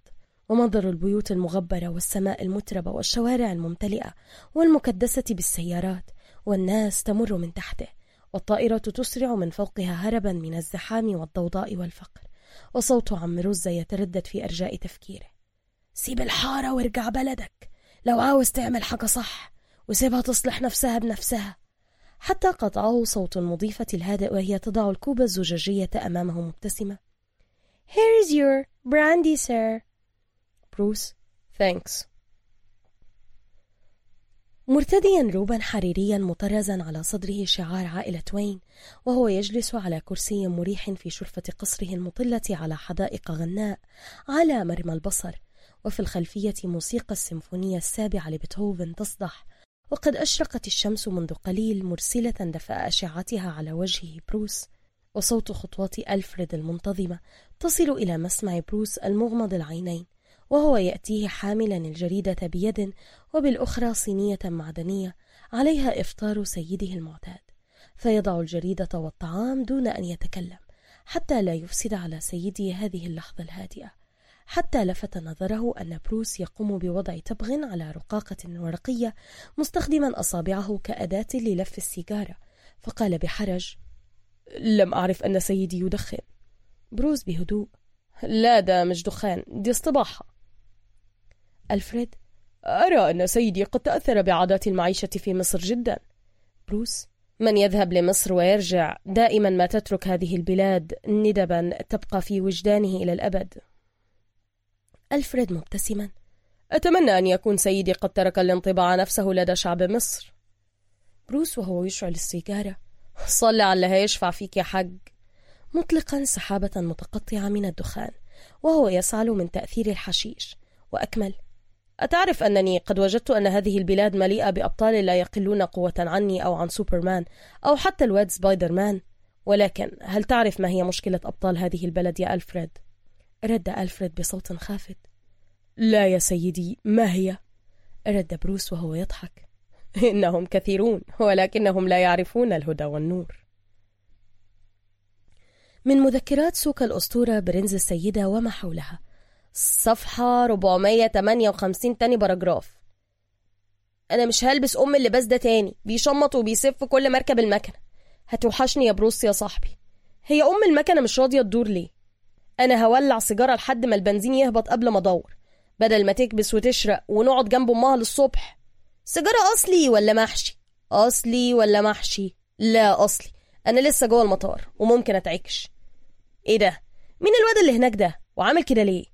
ومنظر البيوت المغبرة والسماء المتربة والشوارع الممتلئة والمكدسة بالسيارات والناس تمر من تحته والطائرة تسرع من فوقها هربا من الزحام والضوضاء والفقر. وصوت عم رزة يتردد في أرجاء تفكيره. سيب الحارة وارجع بلدك. لو عاوز تعمل حاجة صح وسيبها تصلح نفسها بنفسها. حتى قطعه صوت المضيفة الهادئ وهي تضع الكوب الزجاجية أمامه مبتسمة. Here is your brandy, sir. بروس thanks. مرتديا روبا حريريا مطرزا على صدره شعار عائلة وين وهو يجلس على كرسي مريح في شرفة قصره المطلة على حدائق غناء على مرمى البصر وفي الخلفية موسيقى السيمفونية السابعة لبيتهوفن تصدح. وقد أشرقت الشمس منذ قليل مرسلة دفاء أشعتها على وجهه بروس وصوت خطوات ألفريد المنتظمة تصل إلى مسمع بروس المغمض العينين وهو يأتيه حاملا الجريدة بيد وبالأخرى صينية معدنية عليها إفطار سيده المعتاد. فيضع الجريدة والطعام دون أن يتكلم حتى لا يفسد على سيده هذه اللحظة الهادئة. حتى لفت نظره أن بروس يقوم بوضع تبغ على رقاقة ورقية مستخدما أصابعه كأداة للف السيجارة فقال بحرج لم أعرف أن سيدي يدخن. بروس بهدوء لا ده مش دخان دي اصطباحة. ألفريد أرى أن سيدي قد تأثر بعادات المعيشة في مصر جدا. بروس من يذهب لمصر ويرجع دائما ما تترك هذه البلاد ندبا تبقى في وجدانه إلى الأبد. ألفريد مبتسما. أتمنى أن يكون سيدي قد ترك الانطباع نفسه لدى شعب مصر. بروس وهو يشعل السيجارة. صل على يشفع فيك يا حج مطلقا سحابة متقطعة من الدخان وهو يسعل من تأثير الحشيش. وأكمل. أتعرف أنني قد وجدت أن هذه البلاد مليئة بأبطال لا يقلون قوة عني أو عن سوبرمان أو حتى الواد سبايدر مان ولكن هل تعرف ما هي مشكلة أبطال هذه البلد يا ألفريد؟ رد ألفريد بصوت خافت. لا يا سيدي ما هي؟ رد بروس وهو يضحك. إنهم كثيرون ولكنهم لا يعرفون الهدى والنور. من مذكرات سوكا الأسطورة برنس السيدة وما حولها. صفحة 458 تاني paragraph. أنا مش هلبس أم اللباس ده تاني بيشمط وبيسف كل مركب المكنة. هتوحشني يا بروس يا صاحبي. هي أم المكنة مش راضية تدور ليه؟ أنا هولع سيجارة لحد ما البنزين يهبط قبل ما أدور. بدل ما تكبس وتشرق ونقعد جنب أمها للصبح. سيجارة أصلي ولا محشي؟ أصلي ولا محشي؟ لا أصلي. أنا لسه جوه المطار وممكن أتعكش. إيه ده؟ مين الواد اللي هناك ده؟ وعامل كده ليه؟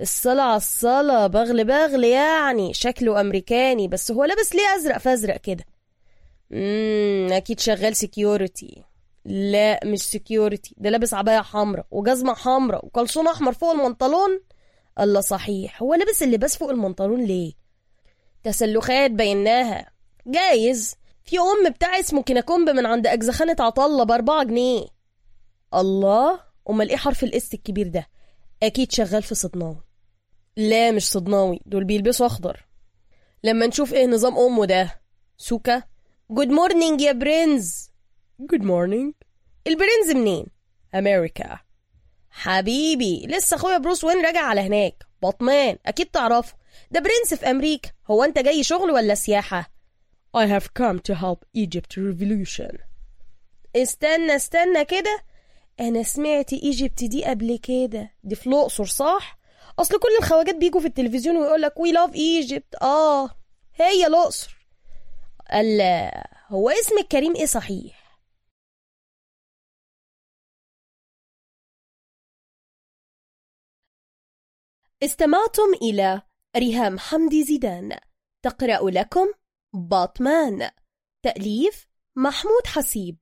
الصلاة على الصلاة بغل بغل يعني. شكله أمريكاني بس هو لابس ليه أزرق فأزرق كده؟ أكيد شغال security لا مش security ده لابس عباية حمراء وجزمة حمراء وكلسون أحمر فوق المنطلون. الله صحيح. هو لابس اللباس فوق المنطلون ليه؟ تسلخات بيناها جايز. في أم بتاع اسمه كيناكومب من عند أجزخانة عطلة بأربعة جنيه. الله. أمال إيه حرف ال S الكبير ده؟ أكيد شغال في صدناوي. لا مش صدناوي. دول بيلبسوا أخضر. لما نشوف إيه نظام أمه ده؟ سوكا. good morning يا برنس. good morning البرنس منين؟ أمريكا. حبيبي لسه أخويا بروس وين راجع على هناك؟ بطمان أكيد تعرفه. ده برنس في أمريكا هو أنت جاي شغل ولا سياحة؟ I have come to help Egypt revolution. استنى استنى كده. أنا سمعت Egypt دي قبل كده. دي في الأقصر صح؟ أصل كل الخواجات بيجوا في التلفزيون ويقولك we love Egypt آه هي الأقصر. ألا هو اسم الكريم إيه صحيح؟ استمعتم إلى ريهام حمدي زيدان. تقرأ لكم باتمان تأليف محمود حسيب.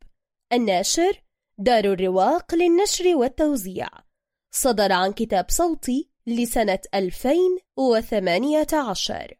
الناشر دار الرواق للنشر والتوزيع. صدر عن كتاب صوتي لسنة 2018